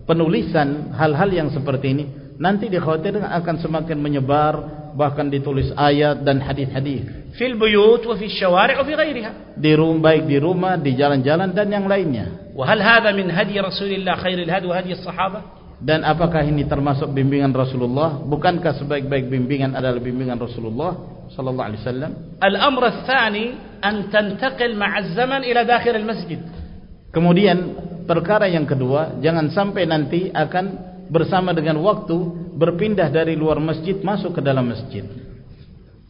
penulisan hal-hal yang seperti ini nanti dikhawatirkan akan semakin menyebar bahkan ditulis ayat dan hadis-hadis. Fil buyut wa fil syawari' wa fi ghairiha. Di rumah baik di rumah di jalan-jalan dan yang lainnya. Wa hal hadha min hadi rasulillah khairil hadi wa hadi as-sahabah? Dan apakah ini termasuk bimbingan Rasulullah? Bukankah sebaik-baik bimbingan adalah bimbingan Rasulullah sallallahu alaihi wasallam? Al-amr ats-tsani an tantaqil ma'a az-zaman ila dakhil al-masjid. Kemudian perkara yang kedua jangan sampai nanti akan bersama dengan waktu berpindah dari luar masjid masuk ke dalam masjid.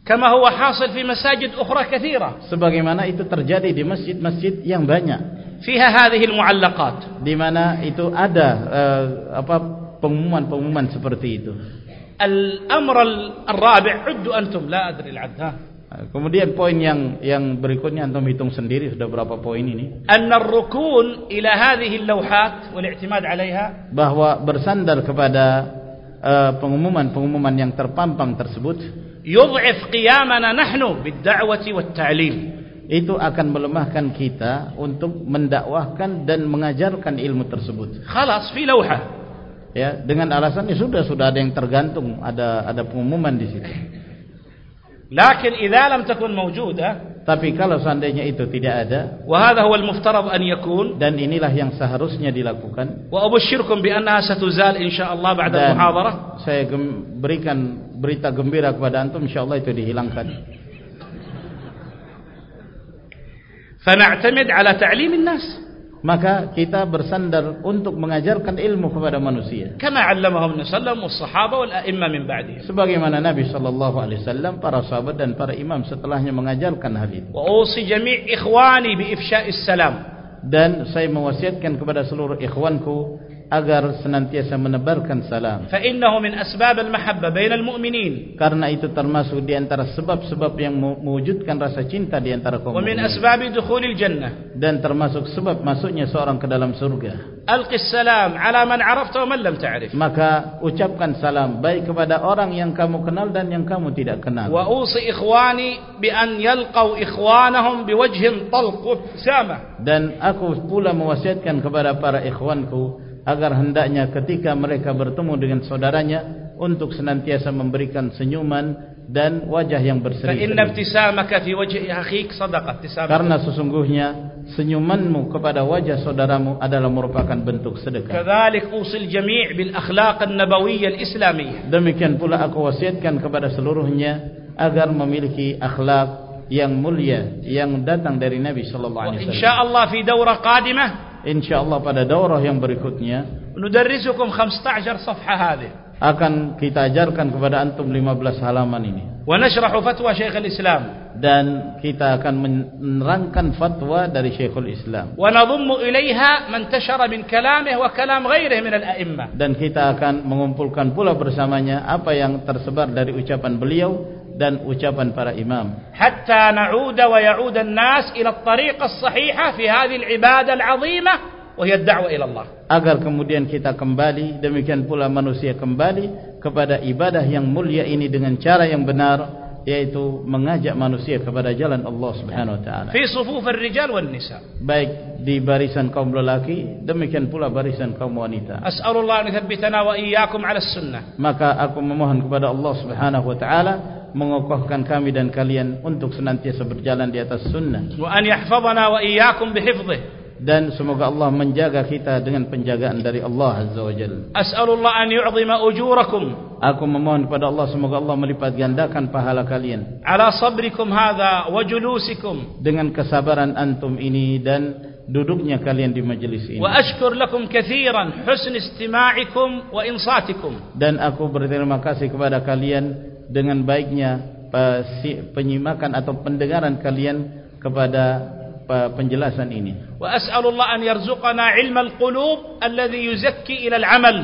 Kama huwa hasil fi masajid ukhra katsira sebagaimana itu terjadi di masjid-masjid yang banyak. Fiha hadhihi almuallaqat. Di mana itu ada uh, apa pengumuman-pengumuman seperti itu. Al-amr al-rabi' uddu antum la adri al-'adha Kemudian poin yang yang berikutnya antum hitung sendiri sudah berapa poin ini? Anna ar-rukun ila hadhihi al-lawhat wal i'timad 'alayha bahwa bersandar kepada pengumuman-pengumuman uh, yang terpampang tersebut yudh'if qiyamana nahnu bid-da'wati wat-ta'lim itu akan melemahkan kita untuk mendakwahkan dan mengajarkan ilmu tersebut. Khalas fi lawha. ya dengan alasan ini sudah sudah ada yang tergantung ada ada pengumuman di situ لكن إذا لم تكن موجودة tapi kalau seandainya itu tidak ada وهذا هو المفترض أن يكون dan inilah yang seharusnya dilakukan وأبشركم بأنها ستزال إن شاء الله بعد dan المحاضرة saya gem- berikan berita gembira kepada antum insyaallah itu dihilangkan فنعتمد على تعليم الناس maka kita bersandar untuk mengajarkan ilmu kepada manusia. Kama 'allamahu Nabi wa sahaba wal a'imma min ba'dih. Sebagaimana Nabi sallallahu alaihi wasallam para sahabat dan para imam setelahnya mengajarkan hal itu. Wa usi jami' ikhwani bi ifsha' salam. Dan saya mewasiatkan kepada seluruh ikhwanku agar senantiasa menebarkan salam. فإنه من أسباب المحبة بين المؤمنين. Karena itu termasuk di antara sebab-sebab yang mewujudkan rasa cinta di antara kaum mukminin. ومن أسباب دخول الجنة. Dan termasuk sebab masuknya seorang ke dalam surga. ألقي السلام على من عرفت ومن لم تعرف. Maka ucapkan salam baik kepada orang yang kamu kenal dan yang kamu tidak kenal. وأوصي إخواني بأن يلقوا إخوانهم بوجه طلق وابتسامة. Dan aku pula mewasiatkan kepada para ikhwanku agar hendaknya ketika mereka bertemu dengan saudaranya untuk senantiasa memberikan senyuman dan wajah yang berseri. Karena sesungguhnya senyumanmu kepada wajah saudaramu adalah merupakan bentuk sedekah. Demikian pula aku wasiatkan kepada seluruhnya agar memiliki akhlak yang mulia yang datang dari Nabi sallallahu alaihi wasallam. Insyaallah di daurah qadimah insyaallah pada daurah yang berikutnya nudarrisukum 15 safha hadhi. akan kita ajarkan kepada antum 15 halaman ini. Wa nashrahu fatwa syekhul islam. Dan kita akan menerangkan fatwa dari syekhul islam. Wa nadhmu ilaiha man tashara min kalamihi wa kalam ghairihi min al a'immah dan kita akan mengumpulkan pula bersamanya apa yang tersebar dari ucapan beliau dan ucapan para imam. Hatta na'uda wa ya'ud an-nas ila at-tariqah as-sahihah fi hadhihi al-ibadah al-'azimah wa hiya ad-da'wah ila Allah. Agar kemudian kita kembali demikian pula manusia kembali kepada ibadah yang mulia ini dengan cara yang benar yaitu mengajak manusia kepada jalan Allah Subhanahu wa taala. Fi shufuf ar-rijal wan-nisa baik di barisan kaum lelaki demikian pula barisan kaum wanita. As'alullah an yuthabbitana wa iyyakum 'ala sunnah. Maka aku memohon kepada Allah Subhanahu wa taala mengokohkan kami dan kalian untuk senantiasa berjalan di atas sunnah. Wa an yahfazana wa iyyakum bihifdhi dan semoga Allah menjaga kita dengan penjagaan dari Allah Azza wa Jal. As'alullah an yu'zima ujurakum. Aku memohon kepada Allah semoga Allah melipat gandakan pahala kalian. Ala sabrikum hadha wa julusikum. Dengan kesabaran antum ini dan duduknya kalian di majlis ini. Wa ashkur lakum katsiran husn istima'ikum wa insatikum. Dan aku berterima kasih kepada kalian dengan baiknya eh, penyimakan atau pendengaran kalian kepada eh, penjelasan ini. Wa as'alullah an yarzuqana ilmal qulub alladhi yuzakki ila al-amal.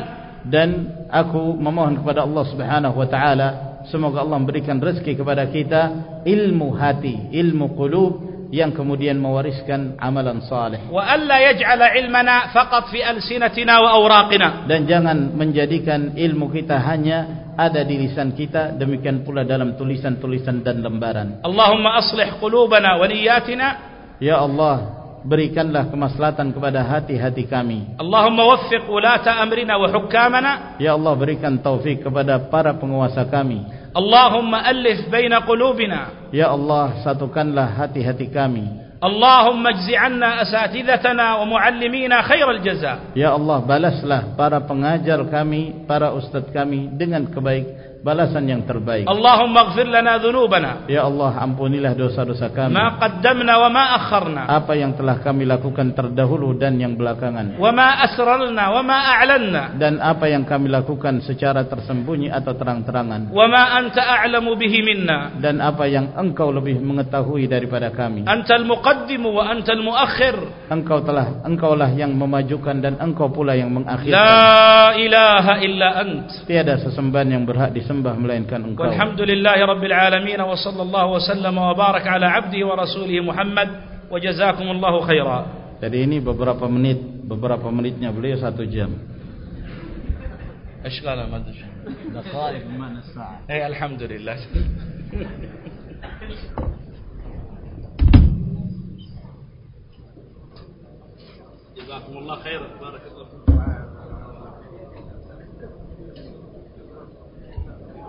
Dan aku memohon kepada Allah Subhanahu wa taala semoga Allah memberikan rezeki kepada kita ilmu hati, ilmu qulub yang kemudian mewariskan amalan saleh. Wa alla yaj'ala ilmana faqat fi alsinatina wa awraqina. Dan jangan menjadikan ilmu kita hanya ada di lisan kita demikian pula dalam tulisan-tulisan dan lembaran. Allahumma aslih qulubana wa niyyatina. Ya Allah, berikanlah kemaslahatan kepada hati-hati kami. Allahumma waffiq ulata amrina wa hukamana. Ya Allah, berikan taufik kepada para penguasa kami. Allahumma alif baina qulubina. Ya Allah satukanlah hati-hati kami. Allahumma jzi'anna asatidhatana wa muallimina khairal jaza Ya Allah balaslah para pengajar kami para ustaz kami dengan kebaik balasan yang terbaik. Allahumma ighfir lana dhunubana. Ya Allah, ampunilah dosa-dosa kami. Ma qaddamna wa ma akharna. Apa yang telah kami lakukan terdahulu dan yang belakangan. Wa ma asrarna wa ma a'lanna. Dan apa yang kami lakukan secara tersembunyi atau terang-terangan. Wa ma anta a'lamu bihi minna. Dan apa yang engkau lebih mengetahui daripada kami. Antal muqaddim wa antal muakhir. Engkau telah engkaulah yang memajukan dan engkau pula yang mengakhirkan. La ilaha illa ant. Tiada sesembahan yang berhak di disembah melainkan engkau. Walhamdulillahi rabbil alamin wa sallallahu wa sallam wa barak ala abdihi wa rasulih Muhammad wa jazakumullahu khaira. Jadi ini beberapa menit, beberapa menitnya beliau satu jam. إيش قال Daqaiq man as-sa'ah. Eh alhamdulillah. الحمد khaira. جزاكم الله